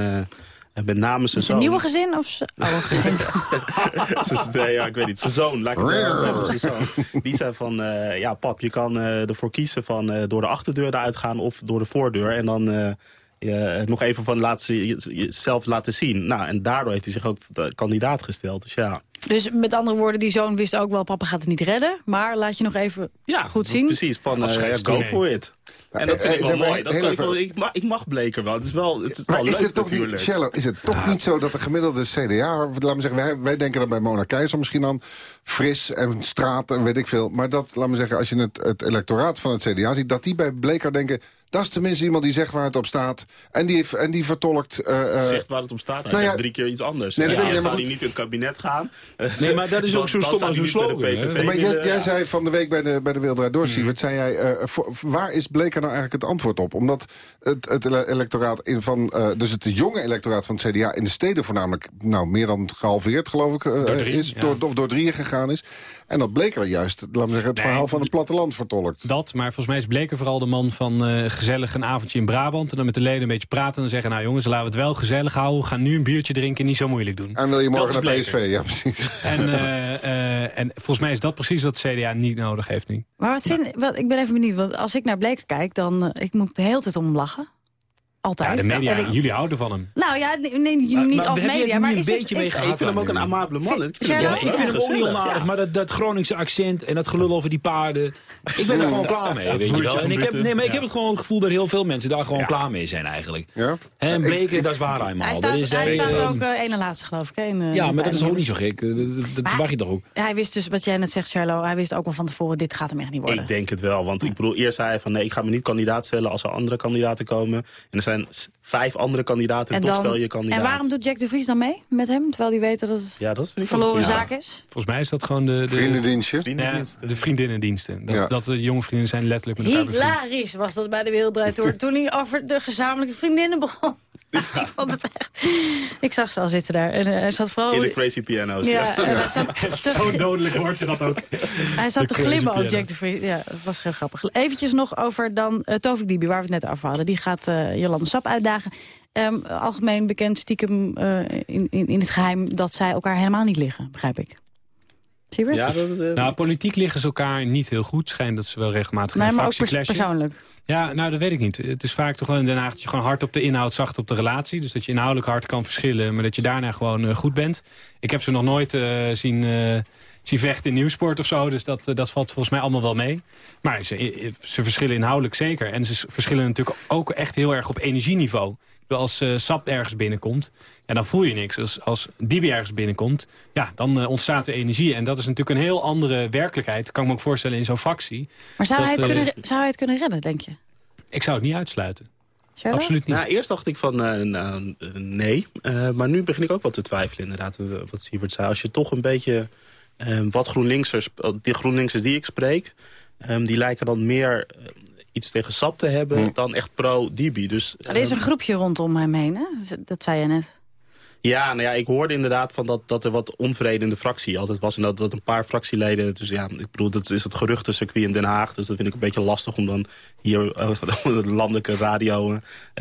eh, met name zijn zoon... een nieuwe gezin of oude gezin? Zijn- nee, ja, ik weet niet. Zijn zoon, laat ik het wel hebben op zijn zoon. Die zei van, eh, ja pap, je kan eh, ervoor kiezen van eh, door de achterdeur eruit gaan of door de voordeur. En dan je, nog even van laten, jezelf laten zien. Nou, en daardoor heeft hij zich ook kandidaat gesteld. Dus ja, Dus met andere woorden, die zoon wist ook wel... papa gaat het niet redden, maar laat je nog even goed zien. precies. Van, Als eh, ja, go for it. En dat eh, vind ik eh, wel mooi. Dat kan ik, wel- ik, mag, ik mag Bleker wel. Het is wel, het is Maar wel is leuk het toch natuurlijk. niet, is het toch niet zo dat de gemiddelde CDA... Laten we zeggen, wij, wij denken dan bij Mona Keizer misschien aan fris en straat en weet ik veel. Maar dat, laten we zeggen, als je het, het electoraat van het CDA ziet... dat die bij Bleker denken, dat is tenminste iemand die zegt waar het op staat. En die, en die vertolkt... eh, eh, zegt waar het om staat. Hij nou ja, zegt drie keer iets anders. Nee, dat ja, dan zou hij niet in het kabinet gaan. Nee, maar dat is ook zo stom als een slogan, maar jij, jij zei van de week bij de, bij de Draait Door, Siewert, zei jij, eh, voor- waar is Bleker nou eigenlijk het antwoord op? Omdat het, het ele- electoraat in van, eh, dus het jonge electoraat van het CDA in de steden voornamelijk, nou, meer dan gehalveerd geloof ik, eh, Door drie, is, ja. door, of door drieën gegaan is. En dat Bleker juist, laten we zeggen, het Nee, verhaal van het platteland vertolkt. Dat, maar volgens mij is Bleker vooral de man van eh, gezellig een avondje in Brabant. En dan met de leden een beetje praten en zeggen... nou jongens, laten we het wel gezellig houden. We gaan nu een biertje drinken, niet zo moeilijk doen. En wil je morgen naar. PSV? Ja, precies. En, eh, eh, en volgens mij is dat precies wat het CDA niet nodig heeft nu. Maar wat vind, wat, ik ben even benieuwd, want als ik naar Bleker kijk... dan ik moet de hele tijd om lachen. Altijd. Ja, de media, En ik- jullie houden van hem. Nou ja, nee, nee, niet Maar- maar als media, het maar is een het... beetje ik- Ja, ik vind hem ook een amabele man. Ik vind Ja, maar ik vind hem ook niet onaardig, maar dat, dat Groningse accent en dat gelul over die paarden... Ik ben er gewoon klaar mee, weet je wel. En ik heb, nee, maar ik Ja. heb het gewoon het gevoel dat heel veel mensen daar gewoon klaar mee zijn eigenlijk. Ja? En Bleken, dat is waar eenmaal. Hij staat, is, hij eh, staat eh, ook eh ene laatste, geloof ik. Ja, maar dat is ook niet zo gek. Dat, verwacht je toch ook? Hij wist dus, wat jij net zegt, Charlo, hij wist ook wel van tevoren... dit gaat hem echt niet worden. Ik denk het wel, want ik bedoel, eerst zei hij van nee, ik ga me niet kandidaat stellen als er andere kandidaten komen. En er vijf andere kandidaten en, toch stel je kandidaat. en waarom doet Jack de Vries dan mee met hem? Terwijl hij weet dat het Ja, dat vind ik verloren ja. zaak is? Volgens mij is dat gewoon de... de Vriendendienstje. Vriendendienst. Ja, de vriendinnendiensten. Dat, Ja. dat de jonge vrienden zijn letterlijk met elkaar. Hilarisch was dat bij de Wereldrijd Door. toen hij over de gezamenlijke vriendinnen begon. ik vond het echt... Ik zag ze al zitten daar. En eh, hij zat vooral... In de Crazy Piano's. ja, te- Zo dodelijk wordt ze dat ook. Hij zat te De glimmen ook, piano's. Jack de Vries. Ja, dat was heel grappig. Eventjes nog over dan uh, Tovik Dibi, waar we het net over hadden. Die gaat uh, Sap uitdagen. Um, algemeen bekend stiekem uh, in, in, in het geheim dat zij elkaar helemaal niet liggen, begrijp ik. Siebert? Ja, dat, uh, Nou, politiek liggen ze elkaar niet heel goed. Schijnt dat ze wel regelmatig nee, een maar ook fractie pers clashen. persoonlijk. Ja, nou, dat weet ik niet. Het is vaak toch wel in Den Haag dat je gewoon hard op de inhoud, zacht op de relatie. Dus dat je inhoudelijk hard kan verschillen, maar dat je daarna gewoon uh, goed bent. Ik heb ze nog nooit uh, zien, zien vechten in nieuwsport of zo. Dus dat, dat valt volgens mij allemaal wel mee. Maar ze, ze verschillen inhoudelijk zeker. En ze verschillen natuurlijk ook echt heel erg op energieniveau. Als uh, SAP ergens binnenkomt, ja, dan voel je niks. Als, als Dibi ergens binnenkomt, ja, dan uh, ontstaat er energie. En dat is natuurlijk een heel andere werkelijkheid. Kan ik me ook voorstellen in zo'n fractie. Maar zou, dat, hij het uh, kunnen, zou hij het kunnen redden, denk je? Ik zou het niet uitsluiten. Absoluut niet. Nou, eerst dacht ik van uh, nou, nee. Uh, maar nu begin ik ook wel te twijfelen inderdaad, wat Sievert zei. Als je toch een beetje um, wat GroenLinksers, die GroenLinksers die ik spreek... Um, die lijken dan meer uh, iets tegen SAP te hebben Hm. dan echt pro-Dibi. Dus, er is een groepje rondom hem heen, hè? Dat zei je net. Ja, nou ja, ik hoorde inderdaad van dat, dat er wat onvrede in de fractie altijd was. En dat, dat een paar fractieleden... Dus ja, ik bedoel, dat is het geruchtencircuit in Den Haag. Dus dat vind ik een beetje lastig om dan hier uh, de landelijke radio uh,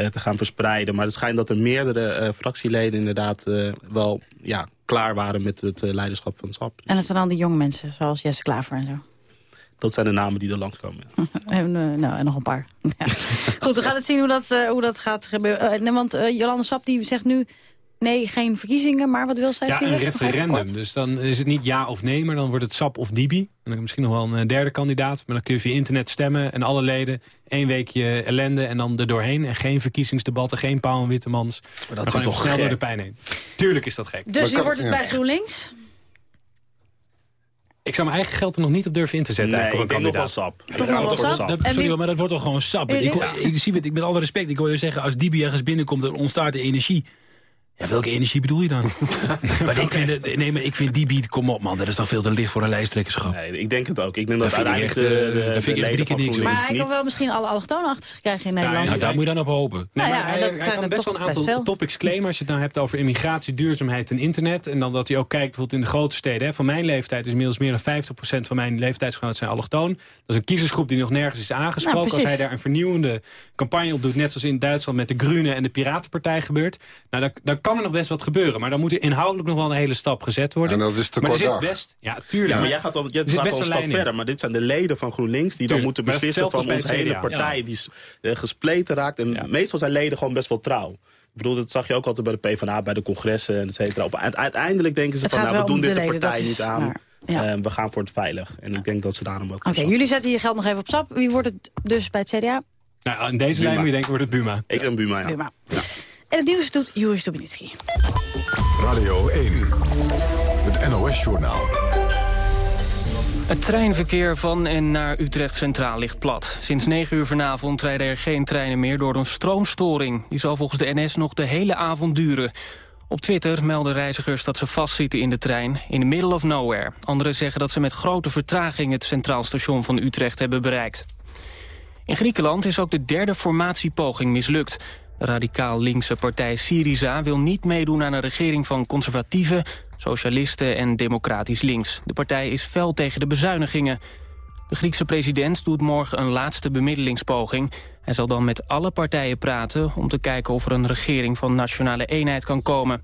te gaan verspreiden. Maar het schijnt dat er meerdere uh, fractieleden inderdaad wel ja, klaar waren met het eh, leiderschap van SAP. En dat zijn dan die jonge mensen, zoals Jesse Klaver en zo. Dat zijn de namen die er langskomen. En, eh, nou, en nog een paar. Ja. Goed, we gaan het zien hoe dat, eh, hoe dat gaat gebeuren. Eh, want eh, Jolande Sap die zegt nu... nee, geen verkiezingen, maar wat wil zij? Ja, je een referendum. Dus dan is het niet ja of nee, maar dan wordt het SAP of Dibi. En dan misschien nog wel een eh, derde kandidaat. Maar dan kun je via internet stemmen en alle leden één weekje ellende en dan er doorheen. En geen verkiezingsdebatten, geen Pauw en Wittemans. Maar dat dan is toch snel gek? door de pijn heen. Tuurlijk is dat gek. Dus wie wordt het bij GroenLinks? Ik zou mijn eigen geld er nog niet op durven in te zetten. Nee, eigenlijk, ik op een denk nog wel kandidaat. SAP. Toch nog wel Dat- SAP? dat- sorry hoor, maar dat wordt toch gewoon sap. Ik, zie het, ik met alle respect, ik wil je zeggen, als Dibi ergens binnenkomt, er ontstaat de energie. Ja, welke energie bedoel je dan? maar ik vind, het, nee, maar ik vind Dibi, kom op man, dat is toch veel te licht voor een lijsttrekkerschap. Nee, ik denk het ook. Ik denk dat, Dat vind ik uiteindelijk echt, de, eh, de, dat vind de ik echt leden drie keer van niks, GroenLinks Maar hij kan niet... wel misschien alle allochtonen achter zich krijgen in Nederland. Nou, daar moet je dan op hopen. Nee, Nou ja, hij, dat hij zijn kan er best toch wel een best aantal veel. topics claimen. Als je het nou hebt over immigratie, duurzaamheid en internet. En dan dat hij ook kijkt bijvoorbeeld in de grote steden. Hè. Van mijn leeftijd is inmiddels meer dan 50% van mijn leeftijdsgenoten zijn allochtoon. Dat is een kiezersgroep die nog nergens is aangesproken. Nou, Als precies. hij daar een vernieuwende campagne op doet. Net zoals in Duitsland met de Groenen en de Piratenpartij gebeurt. Nou, dan, dan kan er nog best wat gebeuren. Maar dan moet er inhoudelijk nog wel een hele stap gezet worden. En dat is te maar er kort zit best... Ja, tuurlijk. Ja, maar jij gaat al, jij gaat best al een stap in. verder. Maar dit zijn de leden van GroenLinks die dan moeten beslissen van onze hele partij. Die eh, gespleten raakt. En meestal zijn leden gewoon best wel trouw. Ik bedoel, dat zag je ook altijd bij de PvdA, bij de congressen en et cetera. Uiteindelijk denken ze Het van, nou, we doen dit de leden, partij is niet aan. waar. Ja. Eh, we gaan voor het veilig. En ik denk dat ze daarom ook... Oké, jullie zetten je geld nog even op stap. Wie wordt het dus bij het CDA? Nou, in deze Buma. lijn moet je denken, wordt het Buma. Ik ben Buma, ja. Buma. En het nieuws doet Joris Stubinitsky. Radio 1. Het NOS-journaal. Het treinverkeer van en naar Utrecht Centraal ligt plat. Sinds 9 uur vanavond rijden er geen treinen meer door een stroomstoring. Die zal volgens de NS nog de hele avond duren. Op Twitter melden reizigers dat ze vastzitten in de trein in the middle of nowhere. Anderen zeggen dat ze met grote vertraging het Centraal Station van Utrecht hebben bereikt. In Griekenland is ook de derde formatiepoging mislukt. Radicaal linkse partij Syriza wil niet meedoen aan een regering van conservatieven, socialisten en democratisch links. De partij is fel tegen de bezuinigingen. De Griekse president doet morgen een laatste bemiddelingspoging. Hij zal dan met alle partijen praten om te kijken of er een regering van nationale eenheid kan komen.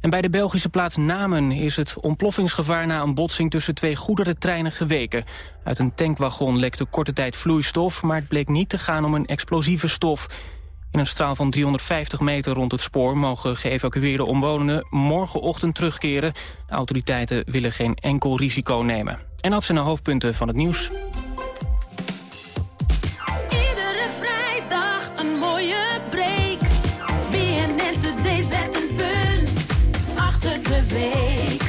En bij de Belgische plaats Namen is het ontploffingsgevaar na een botsing tussen twee goederentreinen geweken. Uit een tankwagon lekte korte tijd vloeistof, maar het bleek niet te gaan om een explosieve stof. In een straal van 350 meter rond het spoor mogen geëvacueerde omwonenden morgenochtend terugkeren. De autoriteiten willen geen enkel risico nemen. En dat zijn de hoofdpunten van het nieuws. Iedere vrijdag een mooie break. BNN Today zet een punt achter de week.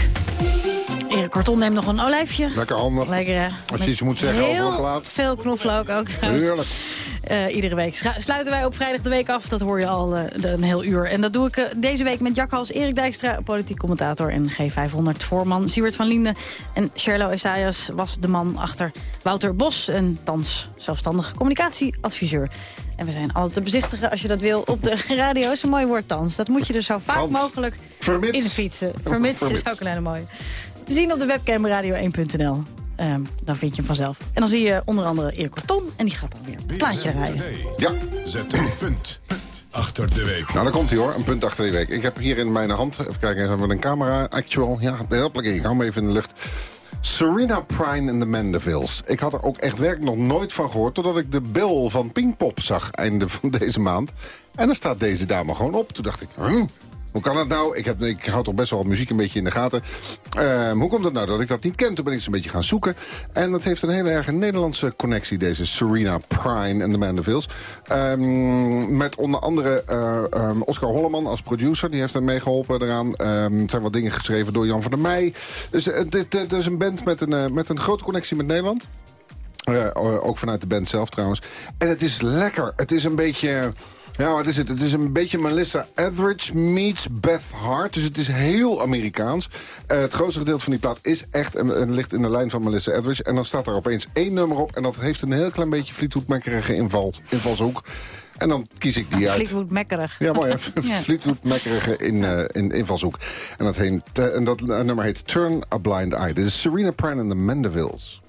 Erik Korton neemt nog een olijfje. Lekker handig. Lekker? Als je iets moet zeggen over Heel een plaat. veel knoflook ook trouwens. Heerlijk. Eh, iedere week sluiten wij op vrijdag de week af. Dat hoor je al eh, een heel uur. En dat doe ik eh, deze week met Jack Hals, Erik Dijkstra... politiek commentator en G500-voorman Siewert van Linden. En Sherlo Esaias was de man achter Wouter Bos... een thans zelfstandige communicatieadviseur. En we zijn altijd te bezichtigen als je dat wil op de radio. is een mooi woord, thans. Dat moet je er zo vaak mogelijk Vermits. in fietsen. Vermits, Vermits. is ook een hele mooie. Te zien op de webcam radio1.nl. Ehm, dan vind je hem vanzelf. En dan zie je onder andere Erik Korton. En die gaat dan weer een plaatje rijden. Ja. Zet een punt achter de week. Nou, daar komt hij hoor. Een punt achter die week. Ik heb hier in mijn hand, even kijken, hebben we een camera actual. Ja, hopelijk, ik hou hem even in de lucht. Serena Prine in de Mandevilles. Ik had er ook echt werkelijk nog nooit van gehoord... totdat ik de bel van Pinkpop zag einde van deze maand. En dan staat deze dame gewoon op. Toen dacht ik, huh? Hoe kan dat nou? Ik, heb, ik toch best wel muziek een beetje in de gaten. Ehm, hoe komt het nou dat ik dat niet ken? Toen ben ik eens een beetje gaan zoeken. En dat heeft een hele erg Nederlandse connectie, deze Serena Prine en de Mandevilles. Ehm, met onder andere eh, ehm, Oscar Holleman als producer. Die heeft er meegeholpen eraan. Ehm, er zijn wat dingen geschreven door Jan van der Meij. Dus eh, dit, dit is een band met een, eh, met een grote connectie met Nederland. Ook vanuit de band zelf trouwens. En het is lekker. Het is een beetje... Ja, wat is het? Het is een beetje Melissa Etheridge meets Beth Hart. Dus het is heel Amerikaans. Eh, het grootste gedeelte van die plaat is echt... En, en ligt in de lijn van Melissa Etheridge. En dan staat er opeens één nummer op. En dat heeft een heel klein beetje Fleetwood Mackerige inval, invalshoek. En dan kies ik die uit. Fleetwood. Ja, mooi? Ja. Fleetwood Mackerige in, eh, in invalshoek. En dat, heet, en dat eh, nummer heet Turn a Blind Eye. Dit is Serena Prine and the Mandevilles.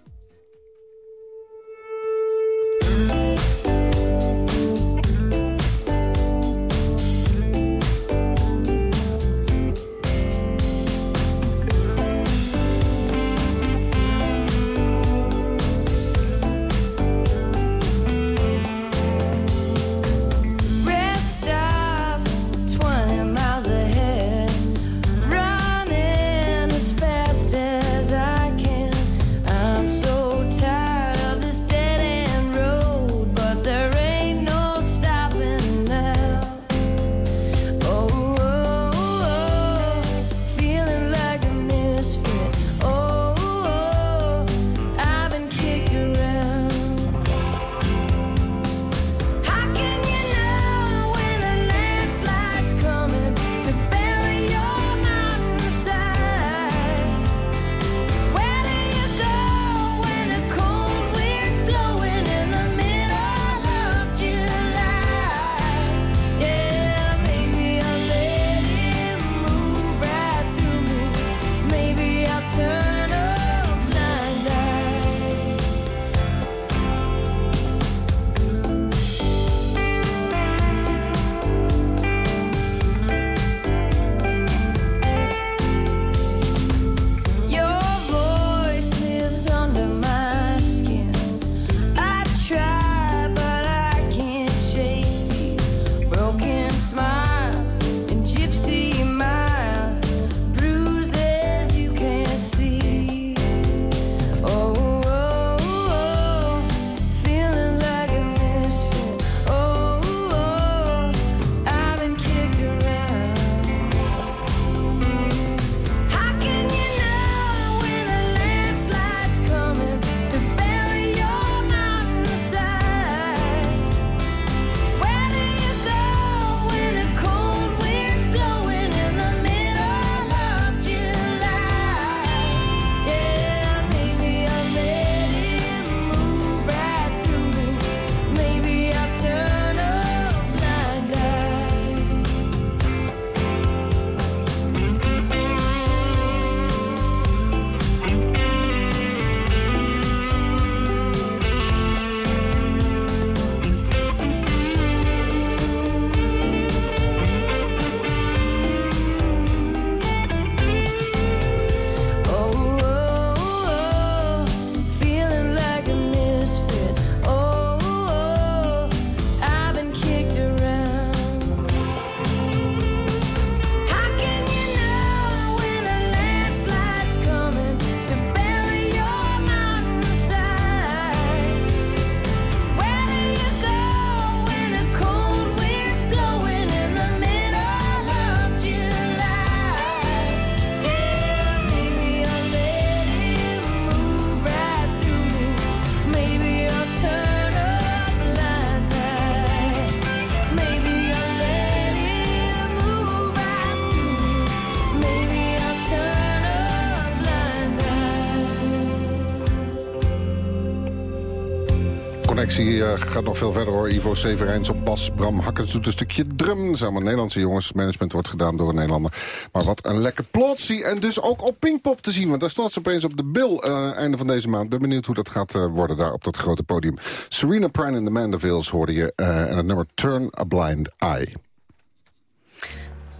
Connectie eh, gaat nog veel verder hoor. Ivo Severijns op bas, Bram Hakkens doet een stukje drum. Allemaal Nederlandse jongens. Management wordt gedaan door een Nederlander. Maar wat een lekker plotsie. En dus ook op Pinkpop te zien. Want daar stond ze opeens op de bil eh, einde van deze maand. Ben benieuwd hoe dat gaat eh, worden daar op dat grote podium. Serena Prine in the Mandervilles hoorde je. en het nummer Turn a Blind Eye.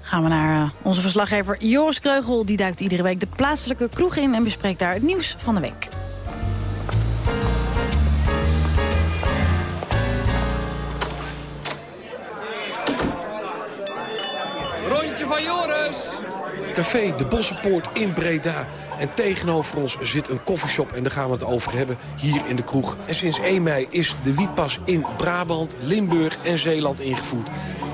Gaan we naar onze verslaggever Joris Kreugel. Die duikt iedere week de plaatselijke kroeg in... en bespreekt daar het nieuws van de week. Van Joris. Café De Bossenpoort in Breda. En tegenover ons zit een koffieshop en daar gaan we het over hebben hier in de kroeg. En sinds 1 mei is de wietpas in Brabant, Limburg en Zeeland ingevoerd.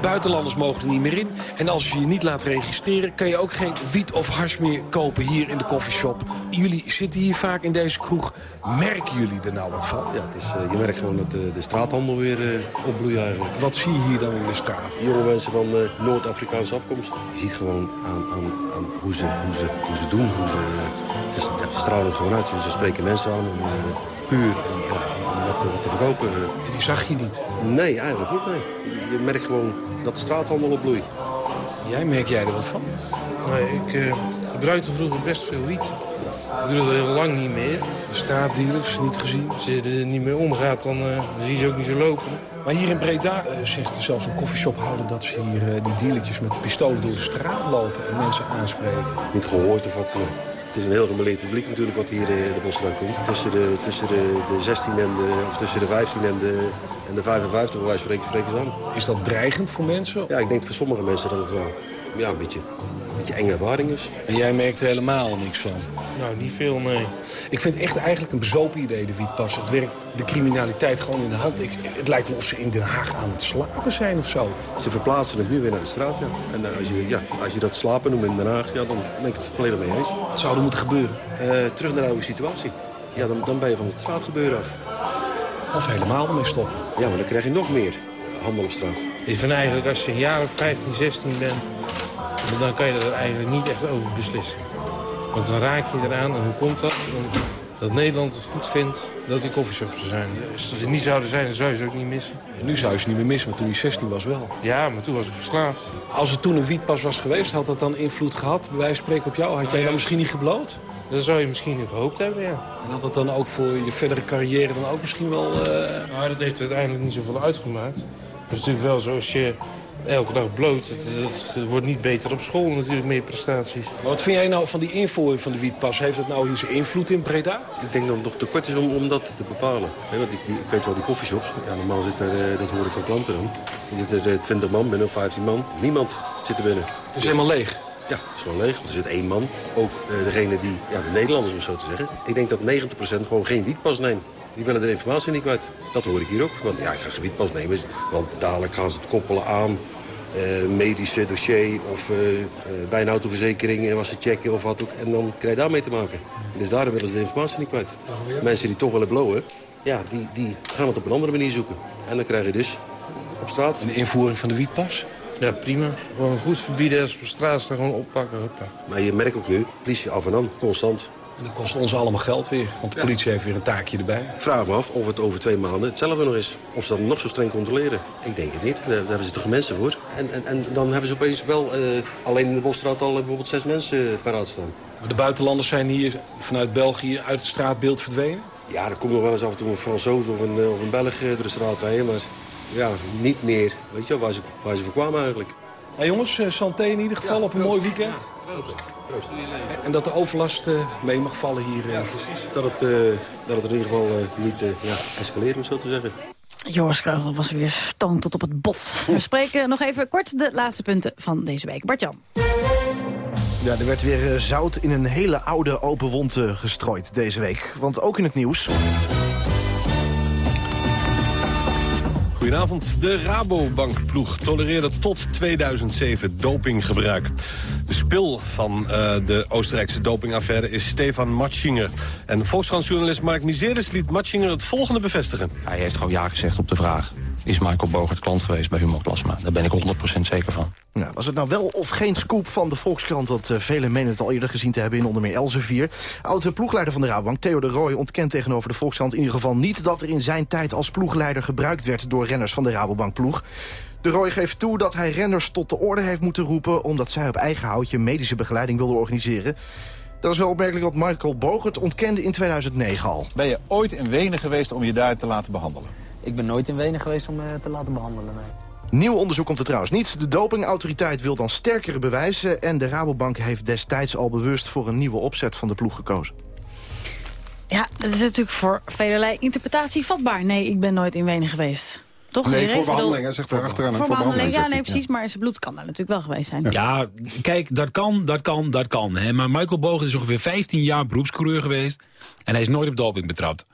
Buitenlanders mogen er niet meer in. En als je je niet laat registreren... kan je ook geen wiet of hars meer kopen hier in de koffieshop. Jullie zitten hier vaak in deze kroeg. Merken jullie er nou wat van? Ja, het is, eh, je merkt gewoon dat de, de straathandel weer eh, opbloeit eigenlijk. Wat zie je hier dan in de straat? Jonge mensen van eh, Noord-Afrikaanse afkomst. Je ziet gewoon aan, aan hoe, ze, hoe, ze, hoe ze doen. Hoe ze, het is, ja, ze stralen het gewoon uit. Ze spreken mensen aan. En, eh, puur om, ja, om wat, te- wat te verkopen. Die zag je niet? Nee, eigenlijk niet. Nee. Je merkt gewoon dat de straathandel opbloeit. Jij merk jij er wat van? Nee, ik eh, gebruikte vroeger best veel wiet. Ik doe dat heel lang niet meer. De straatdealers, niet gezien. Als je er niet mee omgaat, dan, eh, dan zie je ze ook niet zo lopen. Maar hier in Breda eh, zegt zelfs een koffieshophouder... dat ze hier eh, die dealertjes met de pistolen door de straat lopen... en mensen aanspreken. Niet gehoord of wat. Het is een heel gemeleerd publiek natuurlijk wat hier eh, de Bosstraat komt. Tussen de, tussen de, de 16 en de, of tussen de 15 en de, en de 55 bij wijze van spreken, spreken ze aan. Is dat dreigend voor mensen? Ja, ik denk voor sommige mensen dat het wel ja, een, beetje, beetje enge ervaring is. En jij merkt er helemaal niks van? Nou, niet veel, nee. Ik vind het echt eigenlijk een bezopen idee, de wietpas. Het werkt de criminaliteit gewoon in de hand. Ik, het lijkt wel of ze in Den Haag aan het slapen zijn of zo. Ze verplaatsen het nu weer naar de straat, ja. En eh, als je, ja, als je dat slapen noemt in Den Haag, ja, dan ben ik het volledig mee eens. Wat zou er moeten gebeuren? Eh, terug naar de oude situatie. Ja, dan, dan ben je van het straatgebeuren af. Of helemaal ermee stoppen. Ja, maar dan krijg je nog meer handel op straat. Ik vind eigenlijk, als je een jaar of 15, 16 bent... dan kan je er eigenlijk niet echt over beslissen. Want dan raak je eraan. En hoe komt dat? Dat Nederland het goed vindt dat die koffieshops er zijn. Als ze er niet zouden zijn, dan zou je ze ook niet missen. En nu zou je ze niet meer missen, maar toen je 16 was wel. Ja, maar toen was ik verslaafd. Als er toen een wietpas was geweest, had dat dan invloed gehad? Bij wijze van spreken op jou? Had jij dan misschien niet gebloot? Dat zou je misschien nu gehoopt hebben, ja. En had dat dan ook voor je verdere carrière dan ook misschien wel... eh, Nou, dat heeft uiteindelijk niet zoveel uitgemaakt. Het is natuurlijk wel zo, als je elke dag bloot... Het, wordt niet beter op school natuurlijk, meer prestaties. Maar wat vind jij nou van die invoering van de wietpas? Heeft het nou hier zijn invloed in Breda? Ik denk dat het nog te kort is om, om dat te bepalen. Hè, want ik, ik weet wel, die koffieshops, ja, normaal zit er, eh, dat hoor ik van klanten dan. Er zitten er 20 man binnen of 15 man. Niemand zit er binnen. Het is helemaal leeg? Ja, het is gewoon leeg. Want er zit één man. Ook eh, degene die, ja, de Nederlanders om zo te zeggen. Ik denk dat 90% gewoon geen wietpas neemt. Die willen de informatie niet kwijt. Dat hoor ik hier ook. Want ja, ik ga geen wietpas nemen. Want dadelijk gaan ze het koppelen aan eh medische dossier of eh eh, bij een autoverzekering en was ze checken of wat ook. En dan krijg je daarmee te maken. Dus daarom willen ze de informatie niet kwijt. Mensen die toch willen blowen, ja, die, die gaan het op een andere manier zoeken. En dan krijg je dus op straat... Een invoering van de wietpas? Ja, prima. Gewoon goed verbieden als ze op straat staan, gewoon oppakken. Hoppa. Maar je merkt ook nu, politie af en aan, constant. En dat kost ons allemaal geld weer. Want de politie heeft weer een taakje erbij. Ik vraag me af of het over twee maanden hetzelfde nog is. Of ze dat nog zo streng controleren. Ik denk het niet. Daar, hebben ze toch mensen voor. En, en, en dan hebben ze opeens wel eh, alleen in de Bosstraat al bijvoorbeeld zes mensen eh, paraat staan. Maar de buitenlanders zijn hier vanuit België uit het straatbeeld verdwenen? Ja, er komt nog wel eens af en toe een Fransoos of een, eh, of een Belg door de straat rijden. Maar ja, niet meer. Weet je wel, waar ze, waar ze voor kwamen eigenlijk. Nou jongens, santé in ieder geval op een mooi weekend. En dat de overlast eh, mee mag vallen hier. eh. Dat het, eh, dat het in ieder geval eh, niet eh, ja, escaleert, om zo te zeggen. Joris Kreugel was weer stoon tot op het bot. We spreken nog even kort de laatste punten van deze week. Bart-Jan. Ja, er werd weer zout in een hele oude open wond eh, gestrooid deze week. Want ook in het nieuws... Goedenavond. De Rabobank-ploeg tolereerde tot 2007 dopinggebruik. De spil van eh, de Oostenrijkse dopingaffaire is Stefan Matschinger. En Volkskrant-journalist Mark Miseris liet Matschinger het volgende bevestigen. Hij heeft gewoon ja gezegd op de vraag. is Michael Bogert klant geweest bij Human Plasma. Daar ben ik 100% zeker van. Nou, was het nou wel of geen scoop van de Volkskrant... dat uh, velen menen het al eerder gezien te hebben in onder meer Elsevier. Oude ploegleider van de Rabobank, Theo de Rooij, ontkent tegenover de Volkskrant... in ieder geval niet dat er in zijn tijd als ploegleider gebruikt werd... door renners van de Rabobank-ploeg. De Rooij geeft toe dat hij renners tot de orde heeft moeten roepen... omdat zij op eigen houtje medische begeleiding wilden organiseren. Dat is wel opmerkelijk wat Michael Bogert ontkende in 2009 al. Ben je ooit in Wenen geweest om je daar te laten behandelen? Ik ben nooit in Wenen geweest om me te laten behandelen, nee. Nieuw onderzoek komt er trouwens niet. De dopingautoriteit wil dan sterkere bewijzen... en de Rabobank heeft destijds al bewust voor een nieuwe opzet van de ploeg gekozen. Ja, dat is natuurlijk voor velerlei interpretatie vatbaar. Nee, ik ben nooit in Wenen geweest. Toch, nee, voor behandelingen, zegt er achteraan. Voor behandeling, ja, nee, hij. precies. Maar zijn bloed kan daar natuurlijk wel geweest zijn. Ja, kijk, dat kan, dat kan, dat kan. Hè. Maar Michael Bogert is ongeveer 15 jaar beroepscoureur geweest. En hij is nooit op doping betrapt.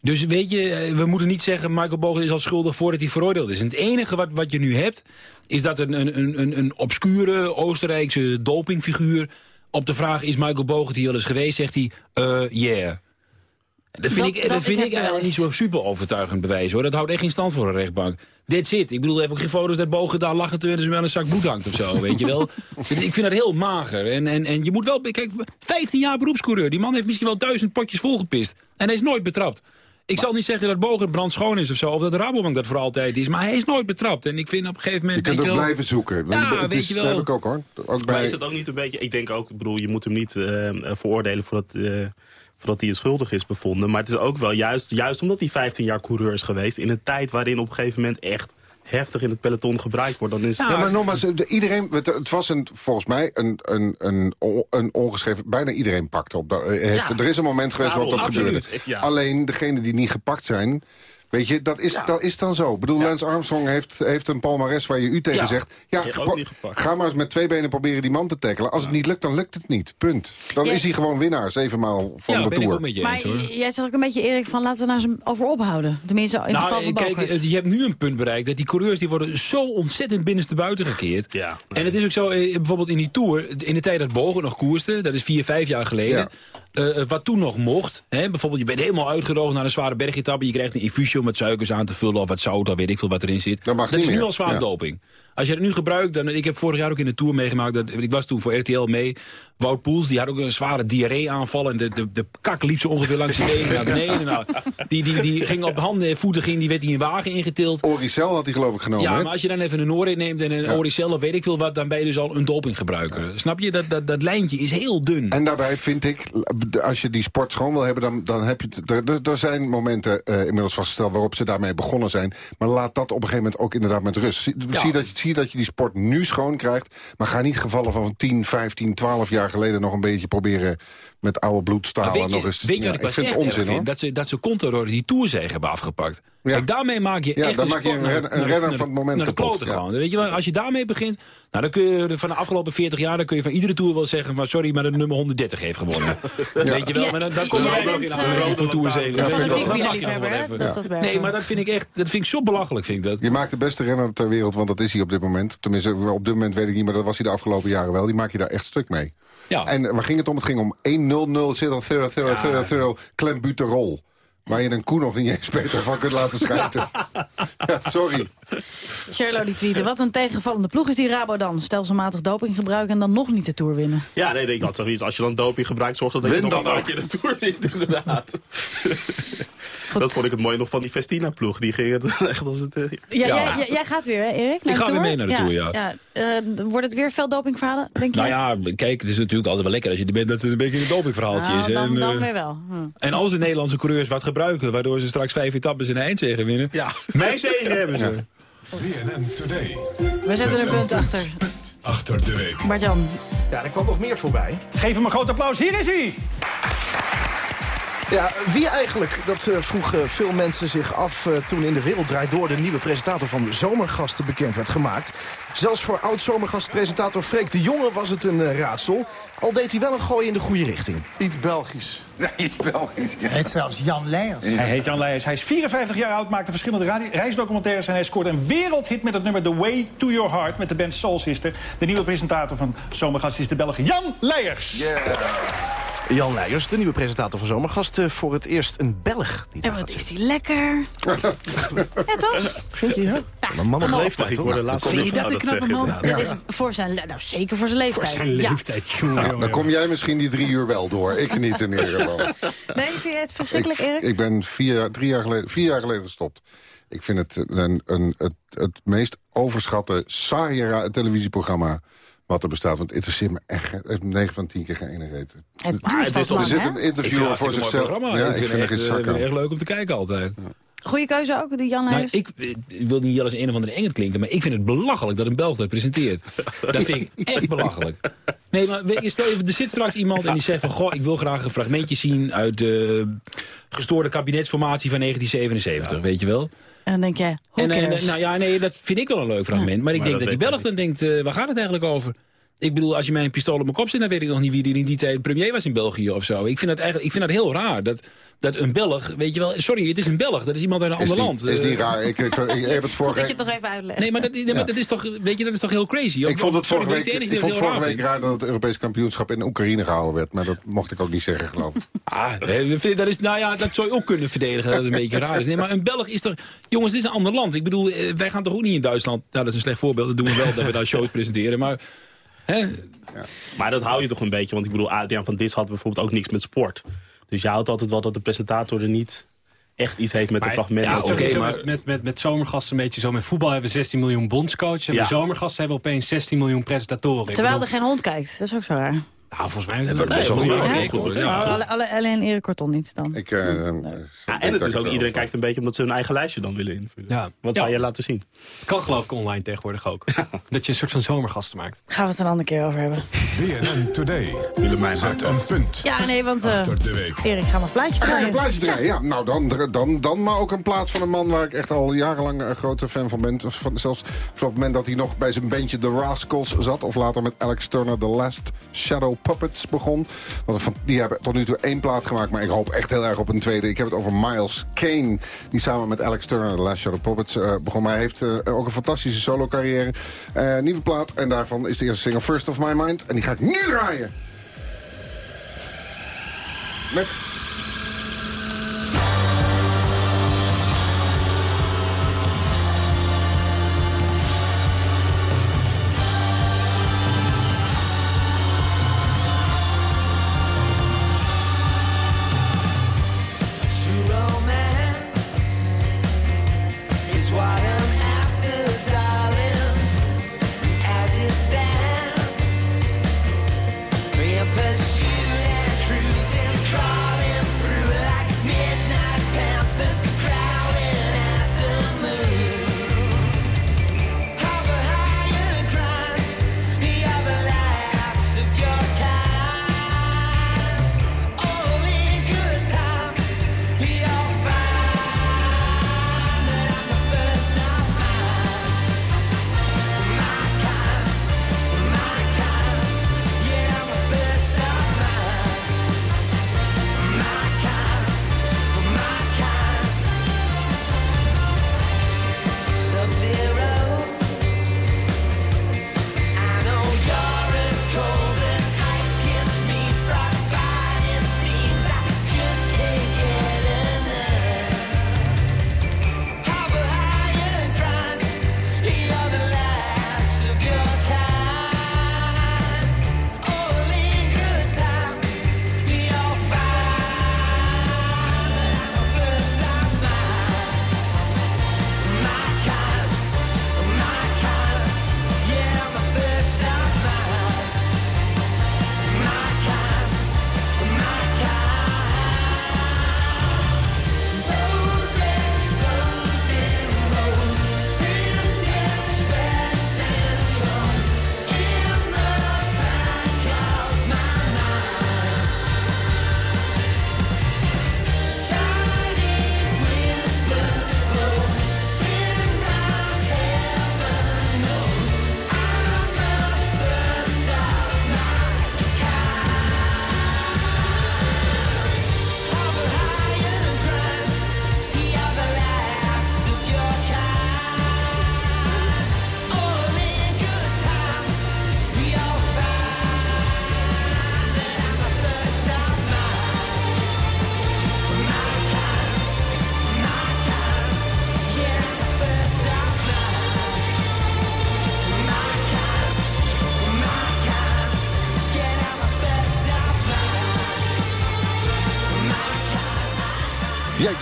Dus weet je, eh, we moeten niet zeggen... Michael Bogert is al schuldig voordat hij veroordeeld is. En het enige wat, wat je nu hebt... is dat een, een, een, een obscure Oostenrijkse dopingfiguur... op de vraag, is Michael Bogert hier wel eens geweest... zegt hij, eh, yeah. Dat vind Dat- ik, dat dat vind ik eigenlijk niet zo super overtuigend bewijs hoor. Dat houdt echt geen stand voor een rechtbank. Dit zit. Ik bedoel, heb ik geen foto's dat Bogen daar lachen terwijl ze met een zak bloed hangt of zo, weet je wel. ik vind dat heel mager. En, en, en je moet wel, kijk, 15 jaar beroepscoureur. Die man heeft misschien wel duizend potjes volgepist. En hij is nooit betrapt. Ik zal niet zeggen dat Bogen brandschoon is of zo, of dat Rabobank dat voor altijd is. Maar hij is nooit betrapt. En ik vind op een gegeven Je moment... kunt ook wel- blijven zoeken. Ja, het weet is, je wel. Dat heb ik ook hoor. Ook Maar bij, is het ook niet een beetje... Ik denk ook, ik bedoel, je moet hem niet eh, veroordelen voordat, eh, voordat hij schuldig is bevonden. Maar het is ook wel juist, juist omdat hij 15 jaar coureur is geweest... in een tijd waarin op een gegeven moment echt heftig in het peloton gebruikt wordt. Dan is Ja, maar nogmaals, de- iedereen, het, het was een, volgens mij een, een, een, een ongeschreven... Bijna iedereen pakte op. dat- heeft- Ja. Er is een moment geweest waarop dat gebeurde. Alleen degenen die niet gepakt zijn... Weet je, dat is, dat is dan zo. Ik bedoel, Lance Armstrong heeft, heeft een palmares waar je u tegen Ja. zegt... Ja, ga maar eens met twee benen proberen die man te tackelen. Als het niet lukt, dan lukt het niet. Punt. Dan Ja. is hij gewoon winnaar, zevenmaal van de Tour. Maar jij zegt ook een beetje, Erik, van laten we nou eens over ophouden. Tenminste, in het geval Nou, van kijk, Bogert. eh, je hebt nu een punt bereikt dat die coureurs die worden zo ontzettend binnenste buiten gekeerd. En het is ook zo, eh, bijvoorbeeld in die Tour, in de tijd dat Bogen nog koerste, dat is vier, vijf jaar geleden, eh, eh, wat toen nog mocht, hè, bijvoorbeeld je bent helemaal uitgedroogd naar een zware bergetappe, je krijgt een infusie om wat suikers aan te vullen of wat zout of weet ik veel wat erin zit. Dat, mag is niet nu meer. al zwaar Ja. doping. Als je het nu gebruikt, dan, ik heb vorig jaar ook in de Tour meegemaakt, dat, ik was toen voor RTL mee, Wout Poels, die had ook een zware diarree-aanval en de, de, de kak liep zo ongeveer langs de benen naar beneden. Nou, die, die, die ging op handen en voeten, ging, die werd in een wagen ingetild. Oricel had hij geloof ik genomen. Ja, maar als je dan even een Norit neemt en een Ja. Oricel of weet ik veel wat... dan ben je dus al een dopinggebruiker. Snap je? Dat, dat, dat lijntje is heel dun. En daarbij vind ik, als je die sport schoon wil hebben... dan, dan heb je er, er- zijn momenten eh, inmiddels vastgesteld waarop ze daarmee begonnen zijn. Maar laat dat op een gegeven moment ook inderdaad met rust. Zie, Ja. zie dat, je, zie dat je die sport nu schoon krijgt. Maar ga niet gevallen van 10, 15, 12 jaar geleden... nog een beetje proberen met oude bloedstalen nog eens... weet je Ja, wat ik, ik pas vind echt het erg onzin, vind? Dat ze, dat ze Contador die Tourzege hebben afgepakt. Kijk, daarmee maak je Ja, echt dan maak je een naar- een renner naar- van het moment naar de kapot, kloten ja. gewoon. Weet je wel, als je daarmee begint, nou, dan kun je van de afgelopen 40 jaar... dan kun je van iedere Tour wel zeggen van sorry, maar de nummer 130 heeft gewonnen. Weet je wel, Ja, maar dan, dan kom je ook nog in bent, de eh. Ja, Nee, maar dat vind ik echt, dat vind ik zo belachelijk, vind ik dat. Je maakt de beste renner ter wereld, want dat is hij op dit moment. Tenminste, op dit moment weet ik niet, maar dat was hij de afgelopen jaren wel. Die maak je daar echt stuk mee. Ja. En waar ging het om? Het ging om 1-0-0-0-0-0-0 klembuterol. Waar je een koe nog niet eens beter van kunt laten schijten. ja, sorry. Sherlo die tweeten, wat een tegenvallende ploeg is die Rabo dan. Stelselmatig doping gebruiken en dan nog niet de Tour winnen. Ja, nee, nee, ik had zoiets. Als je dan doping gebruikt, zorgt dat, je nog dan een keer de Tour wint, inderdaad. Dat vond ik het mooie nog van die Festina-ploeg. Die ging het echt als het... eh, Ja, Jij, jij, jij gaat weer, hè, Erik? naar Ik de ga weer Tour? mee naar de Tour, ja. Eh, wordt het weer veel dopingverhalen, denk je? Nou ja, kijk, het is natuurlijk altijd wel lekker als je er bent dat het een beetje een dopingverhaaltje Nou, is. dan, En, dan eh, weer wel. Hm. En als de Nederlandse coureurs wat gebruiken... waardoor ze straks vijf etappes in de eindzege winnen... Ja. Mijn zegen hebben ze. BNN Today. We zetten een punt achter. Achter de week. Bart-Jan. Ja, er kwam nog meer voorbij. Geef hem een groot applaus. Hier is hij! Ja, wie eigenlijk? Dat eh, vroegen veel mensen zich af eh, toen in de Wereld Draait Door... de nieuwe presentator van Zomergasten bekend werd gemaakt. Zelfs voor oud-zomergastpresentator Freek de Jonge was het een eh, raadsel. Al deed hij wel een gooi in de goede richting. Iets Belgisch. Ja, iets Belgisch. Hij heet zelfs Jan Leijers. Hij heet Jan Leijers. Hij is 54 jaar oud, maakte verschillende reisdocumentaires... en hij scoorde een wereldhit met het nummer The Way to Your Heart... met de band Soul Sister. De nieuwe presentator van Zomergast is de Belg Jan Leijers. Jan Leijers, de nieuwe presentator van Zomergast. eh, voor het eerst een Belg. Die En wat is die lekker. ja, toch? Vind je, hè? Een man op leeftijd, toch? Vind je dat een knappe man? Dat is voor zijn, le- nou, zeker voor zijn leeftijd. ja. Nou, dan kom jij misschien die drie uur wel door. Ik niet in ieder geval. Nee, vind je het verschrikkelijk, ik, Erik? ik ben vier, jaar- drie jaar geleden, vier jaar geleden gestopt. Ik vind het een, een, het, het meest overschatte, saaie ra- televisieprogramma wat er bestaat. Want het interesseert me echt het heeft 9 van 10 keer geen ene reet. Het Maar het is toch er zit een een voor zichzelf. programma. Ja, ik ik vind vind het echt, eh, het echt leuk om te kijken altijd. Goeie keuze ook, die Jan Nou, ik, ik wil niet als een of andere engel klinken, maar ik vind het belachelijk dat een Belg dat presenteert. Dat vind ik echt belachelijk. Nee, maar weet je, stel je, er zit straks iemand en die zegt van... goh, ik wil graag een fragmentje zien uit de gestoorde kabinetsformatie van 1977, weet je wel. En dan denk jij, who En, en, cares? nou ja, nee, dat vind ik wel een leuk fragment. Maar ik Maar denk dat dat die Belg dan denkt, eh, waar gaat het eigenlijk over? Ik bedoel, als je mij een pistool op mijn kop zet... dan weet ik nog niet wie die in die tijd premier was in België of zo. Ik vind dat, eigenlijk, ik vind dat heel raar. Dat, dat een Belg, weet je wel... Sorry, het is een Belg. Dat is iemand uit een Is ander niet, land. is niet Eh, raar. Ik, ik, ik, heb het Goed vorige dat je het nog even uitlegt. Nee, maar dat, nee, maar Ja. dat is toch, weet je, dat is toch heel crazy? Ik vond het Sorry, vorige week, ik vond vorige raar week raar dat het Europees kampioenschap in Oekraïne gehouden werd. Maar dat mocht ik ook niet zeggen, geloof ik. Ah, nee, dat vind- dat is, nou ja, dat zou je ook kunnen verdedigen. Dat het een beetje raar is. Nee, maar een Belg is toch... Jongens, dit is een ander land. Ik bedoel, eh, wij gaan toch ook niet in Duitsland... Nou, dat is een slecht voorbeeld. Dat doen we wel, dat we daar shows presenteren. Maar... Hè? Maar dat hou je toch een beetje. Want ik bedoel, Adriaan van Dis had bijvoorbeeld ook niks met sport. Dus je houdt altijd wel dat de presentator er niet echt iets heeft met de fragmenten. ja, het is Oké, ook zo maar- met, met, met, zomergasten een beetje zo. Met voetbal hebben we 16 miljoen bondscoaches. En Ja. zomergasten hebben we opeens 16 miljoen presentatoren. Terwijl er geen hond kijkt. Dat is ook zo raar. Nou, volgens mij is Het best wel Nee, goed alleen Erik Korton niet dan. Ik, eh, Ja, en het is ook, iedereen kijkt een beetje omdat ze hun eigen lijstje dan willen invullen. Ja. Wat Ja. zou je laten zien? Kan geloof ik online tegenwoordig ook. Dat je een soort van zomergasten maakt. Gaan we het een andere keer over hebben. BNN Today. Willemijn Zet een punt. Ja, nee, want eh, de week. Erik gaat nog plaatjes Ga je draaien. een plaatje draaien? Ja, nou dan, dan, dan maar ook een plaat van een man waar ik echt al jarenlang een grote fan van ben. Van, zelfs vanaf het moment dat hij nog bij zijn bandje The Rascals zat. Of later met Alex Turner The Last Shadow Puppets begon. Want die hebben tot nu toe één plaat gemaakt. Maar ik hoop echt heel erg op een tweede. Ik heb het over Miles Kane. Die samen met Alex Turner The Last Shadow Puppets eh, begon. Maar hij heeft eh, ook een fantastische solo carrière. Eh, nieuwe plaat. En daarvan is de eerste single First of My Mind. En die ga ik nu draaien. Met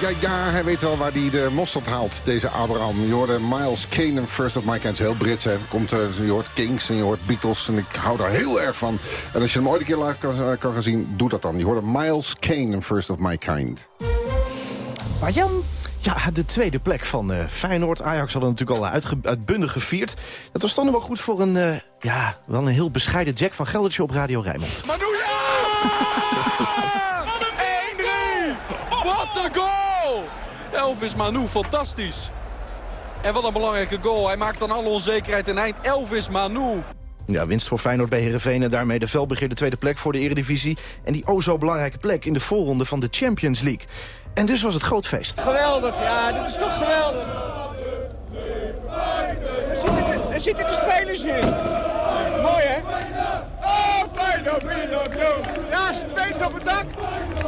Ja, ja, ja, hij weet wel waar hij de mosterd haalt, deze Abraham. Je hoorde Miles Kane en First of My Kind. Heel Brits, hè. Komt, eh, je hoort Kings en je hoort Beatles. En ik hou daar heel erg van. En als je hem ooit een keer live kan, eh, kan gaan zien, doe dat dan. Je hoorde Miles Kane en First of My Kind. Bart-Jan. Ja, de tweede plek van eh, Feyenoord. Ajax hadden natuurlijk al uitge- uitbundig gevierd. Dat was dan nog wel goed voor een, eh, ja, wel een heel bescheiden Jack van Geldertje op Radio Rijnmond. Wat een goal! Elvis Manu, fantastisch. En wat een belangrijke goal. Hij maakt dan alle onzekerheid in eind. Elvis Manu. Ja, winst voor Feyenoord bij Heerenveen en daarmee de felbegeerde tweede plek voor de Eredivisie. En die o zo belangrijke plek in de voorronde van de Champions League. En dus was het groot feest. Geweldig, ja, dit is toch geweldig. Daar zitten, daar zitten de spelers in. Mooi, hè? Feyenoord, Feyenoord. Ja, spelers op het dak.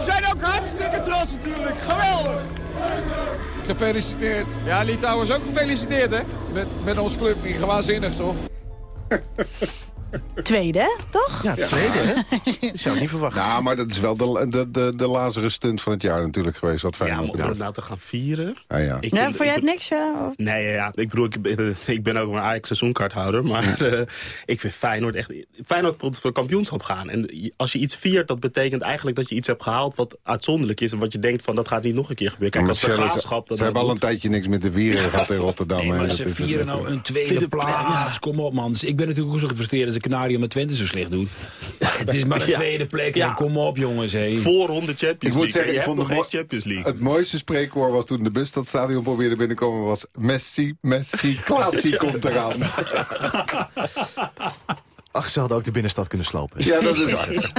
Zijn ook hartstikke trots natuurlijk. Geweldig. Gefeliciteerd. Ja, Litouwers ook gefeliciteerd, hè? Met, met ons club. Waanzinnig, toch? Tweede, toch? Ja, tweede, hè? Dat zou ik niet verwachten. Ja, maar dat is wel de, de, de, de Lazarus stunt van het jaar natuurlijk geweest. Wat Ja, Feyenoord maar om het nou te gaan vieren... Ja, ja. Ik Ja, vind- vond jij het niks? Ja? Of- Nee, ja, ja, ik bedoel, ik ben, ik ben ook een Ajax seizoenkaarthouder. Maar eh, ik vind Feyenoord echt... Feyenoord moet voor kampioenschap gaan. En als je iets viert, dat betekent eigenlijk dat je iets hebt gehaald... wat uitzonderlijk is en wat je denkt van dat gaat niet nog een keer gebeuren. Kijk, Maar als de graafschap... dat Ze hebben al een tijdje niks met de vieren gehad in Rotterdam. Nee, maar Dat ze vieren nou een tweede Tweede plaats. Kom op, man. Dus ik ben natuurlijk ook zo gefrustreerd als kanarie met Twente zo slecht doet. Het is maar Ja. tweede plek. Ja. En kom op, jongens. Hey. Voorronde Champions Ik moet League. zeggen, ik vond nog Champions League. Het mooiste spreekwoord was toen de bus dat stadion probeerde binnenkomen... was Messi, Messi, Klaasie komt eraan. Ach, ze hadden ook de binnenstad kunnen slopen. Ja, dat is waar.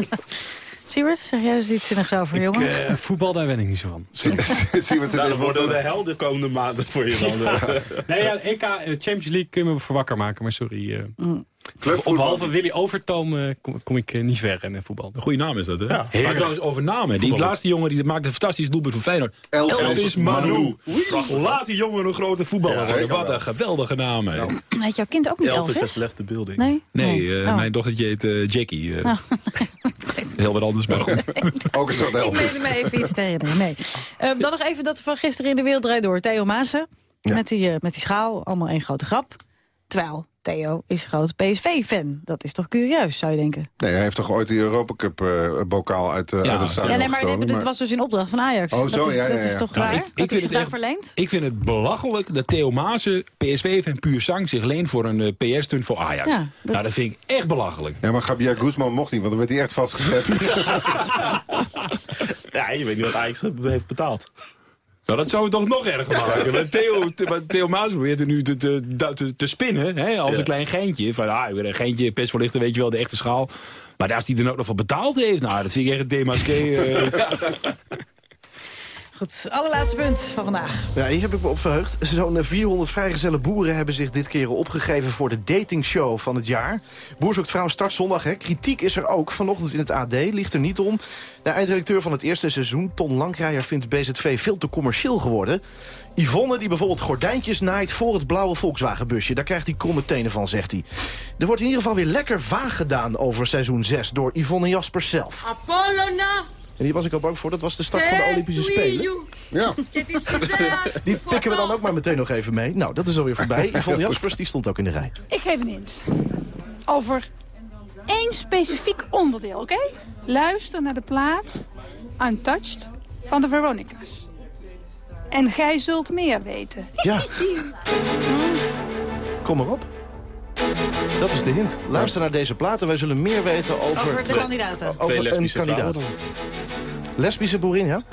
Siebert, zeg jij dus iets zinnigs over, jongen? Eh, voetbal, daar ben ik niet zo van. Wat het Nou, dan worden de helden komende maanden voor je dan. eh. Nee, ja, EK, eh, Champions League kun je me voor wakker maken, maar sorry. eh Mm. Clubvoetbal. Behalve Willy Overtoom eh, kom, kom ik eh, niet ver in eh, voetbal. Een goede naam is dat, hè? Ja. Maar trouwens, over namen. Die laatste jongen die maakte een fantastisch doelpunt voor Feyenoord. Elvis Elvis Manu. Manu. Laat die jongen een grote voetballer worden. Wat een geweldige naam, hè. Heet jouw kind ook niet Elvis Elvis? has left the building. Nee? Nee, Oh. eh, Oh. mijn dochtertje heet Jackie. Oh. Heel wat anders, maar goed. Ook een soort Ik Elvis. meende me even iets te herinneren. Nee. Eh, dan nog even dat van gisteren in de wereld draait door. Theo Maassen. Met, die, met die schaal. Allemaal één grote grap. Terwijl Theo is een groot PSV-fan. Dat is toch curieus, zou je denken. Nee, hij heeft toch ooit die Europa Cup eh, bokaal uit, eh Ja. uit het stadion Ja, nee, maar dit, was dus in opdracht van Ajax. Oh, zo, dat is, ja, ja, dat is toch Nou, waar? ik- vind het daar echt- verleend? Ik vind het belachelijk dat Theo Maassen, PSV en puur zang zich leent voor een eh, PR-stunt voor Ajax. Ja, dat- Nou, dat vind ik echt belachelijk. Ja, maar Gabriel Guzman mocht niet, want dan werd hij echt vastgezet. Ja, je weet niet wat Ajax heeft betaald. Nou, dat zou het toch nog erger maken. Want Theo, Theo, Theo Maas probeert er nu te, te, te, te spinnen, hè, als Ja. een klein geintje. Van, ah, een geintje, pest weet je wel, de echte schaal. Maar als hij er ook nog voor betaald heeft, nou, dat vind ik echt een demasqué. eh. Goed, allerlaatste punt van vandaag. Ja, hier heb ik me op verheugd. Zo'n eh, 400 vrijgezelle boeren hebben zich dit keer opgegeven voor de datingshow van het jaar. Boer zoekt vrouw start zondag. Hè. Kritiek is er ook. Vanochtend in het AD ligt er niet om. De eindredacteur van het eerste seizoen, Ton Lankrijer, vindt BZV veel te commercieel geworden. Yvonne, die bijvoorbeeld gordijntjes naait voor het blauwe Volkswagenbusje. Daar krijgt hij kromme tenen van, zegt hij. Er wordt in ieder geval weer lekker vaag gedaan over seizoen 6 door Yvonne Jaspers zelf. Apollona, En hier was ik al bang voor. Dat was de start van de Olympische Spelen. Ja. Die pikken we dan ook maar meteen nog even mee. Nou, dat is alweer voorbij. Yvonne Jaspers die stond ook in de rij. Ik geef een hint. Over één specifiek onderdeel, oké? Luister naar de plaat Untouched van de Veronica's. En gij zult meer weten. Ja. Kom maar op. Dat is de hint. Luister naar deze platen. Wij zullen meer weten over... Over de kandidaten. Over Twee een lesbische kandidaat. vrouwen Lesbische boerin, ja?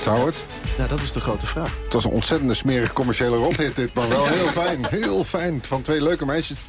Zou het? Ja, dat is de grote vraag. Het was een ontzettende smerige commerciële rothit dit, maar wel heel fijn. Heel fijn. Van twee leuke meisjes.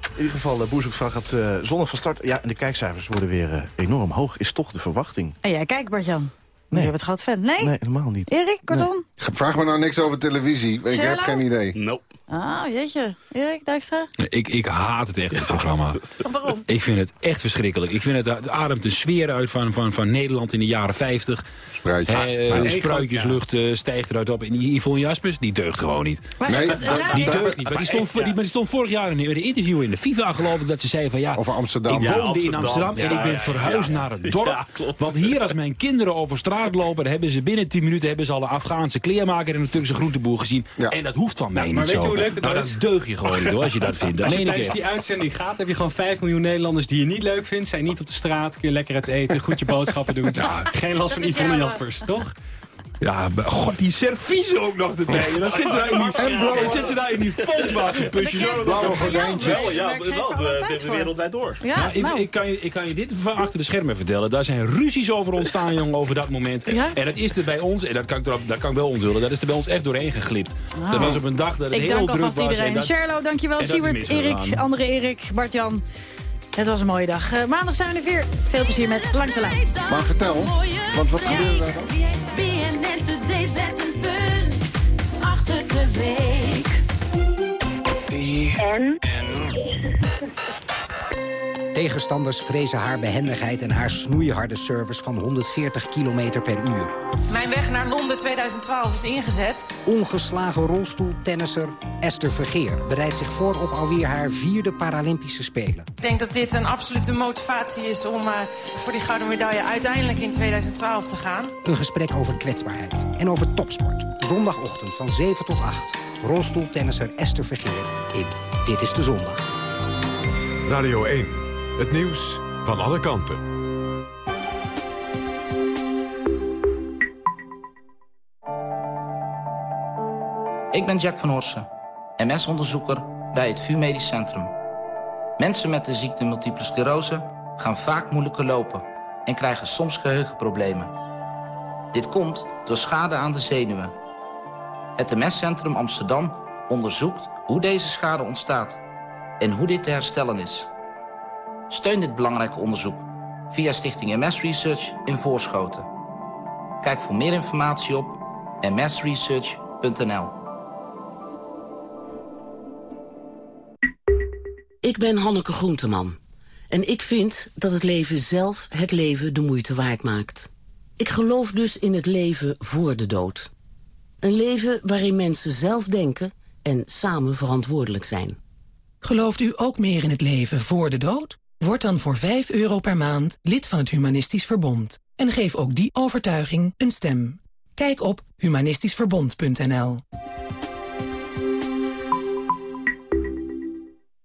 In ieder geval, uh, Boerzoekvraag gaat uh, zonnig van start. Ja, en de kijkcijfers worden weer uh, enorm hoog. Is toch de verwachting. En jij kijkt, Bart-Jan. Nee. Je bent groot fan. Nee? Nee, helemaal niet. Erik, kortom? Vraag me nou niks over televisie. Ik heb geen idee. Nope. Ah, jeetje. Erik Dijkstra? ik, ik haat het echt, het programma. Waarom? Ik vind het echt verschrikkelijk. Ik vind het, het ademt de sfeer uit van, van, van Nederland in de jaren 50. Spruitjes. He, uh, spruitjeslucht uh, stijgt eruit op. En die Yvonne Jaspers, die deugt gewoon niet. Nee, die deugt niet. Maar die stond, voor, die, maar die stond vorig jaar in een interview in de FIFA, geloof ik, dat ze zei van ja... Over Amsterdam. Ik woonde ja, Amsterdam. in Amsterdam ja, en ik ben verhuisd ja, naar het dorp. Want hier als mijn kinderen over straat lopen... dan hebben ze binnen 10 minuten hebben ze al een Afghaanse kleermaker... en een Turkse groenteboer gezien. En dat hoeft van mij maar niet weet zo. je hoe leuk dat nou, is? dat deug je gewoon niet, hoor, als je dat vindt. Als je tijdens die uitzending gaat, heb je gewoon 5 miljoen Nederlanders die je niet leuk vindt. Zijn niet op de straat, kun je lekker uit eten, goed je boodschappen doen. Geen last van Yvonne Jaspers, toch? Ja, god, die servies ook nog erbij. En dan zit ze daar in die, En blauwe- zit ze daar in die. Blauwe gordijntjes. Ja, alle de, voor. wereldwijd door. Ja, Ja, ik, nou. ik, kan je, ik kan je dit van achter de schermen vertellen. Daar zijn ruzies over ontstaan, jongen, over dat moment. Ja? En dat is er bij ons, en dat kan ik, erop, dat kan ik wel onthullen, dat is er bij ons echt doorheen geglipt. Dat was op een dag dat het Ik heel dank druk alvast was. iedereen. en dat- Sherlo, dankjewel. Siewert, misgegaan. Erik, andere Erik, Bart-Jan. Het was een mooie dag. Eh, maandag zijn we er weer. Veel plezier met Langs de Lijn. Maar vertel, want wat gebeurde daar dan? BNN Today zet een punt achter de week. En? Tegenstanders vrezen haar behendigheid en haar snoeiharde service van 140 km per uur. Mijn weg naar Londen 2012 is ingezet. Ongeslagen rolstoeltennisser Esther Vergeer bereidt zich voor op alweer haar vierde Paralympische Spelen. Ik denk dat dit een absolute motivatie is om eh, voor die gouden medaille uiteindelijk in 2012 te gaan. Een gesprek over kwetsbaarheid en over topsport. Zondagochtend van 7 tot 8. Rolstoeltennisser Esther Vergeer in Dit is de Zondag. Radio 1. Het nieuws van alle kanten. Ik ben Jack van Horsen, MS-onderzoeker bij het VU Medisch Centrum. Mensen met de ziekte multiple sclerose gaan vaak moeilijker lopen... en krijgen soms geheugenproblemen. Dit komt door schade aan de zenuwen. Het MS-centrum Amsterdam onderzoekt hoe deze schade ontstaat... en hoe dit te herstellen is. Steun dit belangrijke onderzoek via Stichting MS Research in Voorschoten. Kijk voor meer informatie op msresearch.nl. Ik ben Hanneke Groenteman. En ik vind dat het leven zelf het leven de moeite waard maakt. Ik geloof dus in het leven voor de dood. Een leven waarin mensen zelf denken en samen verantwoordelijk zijn. Gelooft u ook meer in het leven voor de dood? Word dan voor 5 euro per maand lid van het Humanistisch Verbond. En geef ook die overtuiging een stem. Kijk op humanistischverbond.nl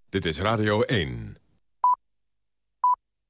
Dit is Radio 1.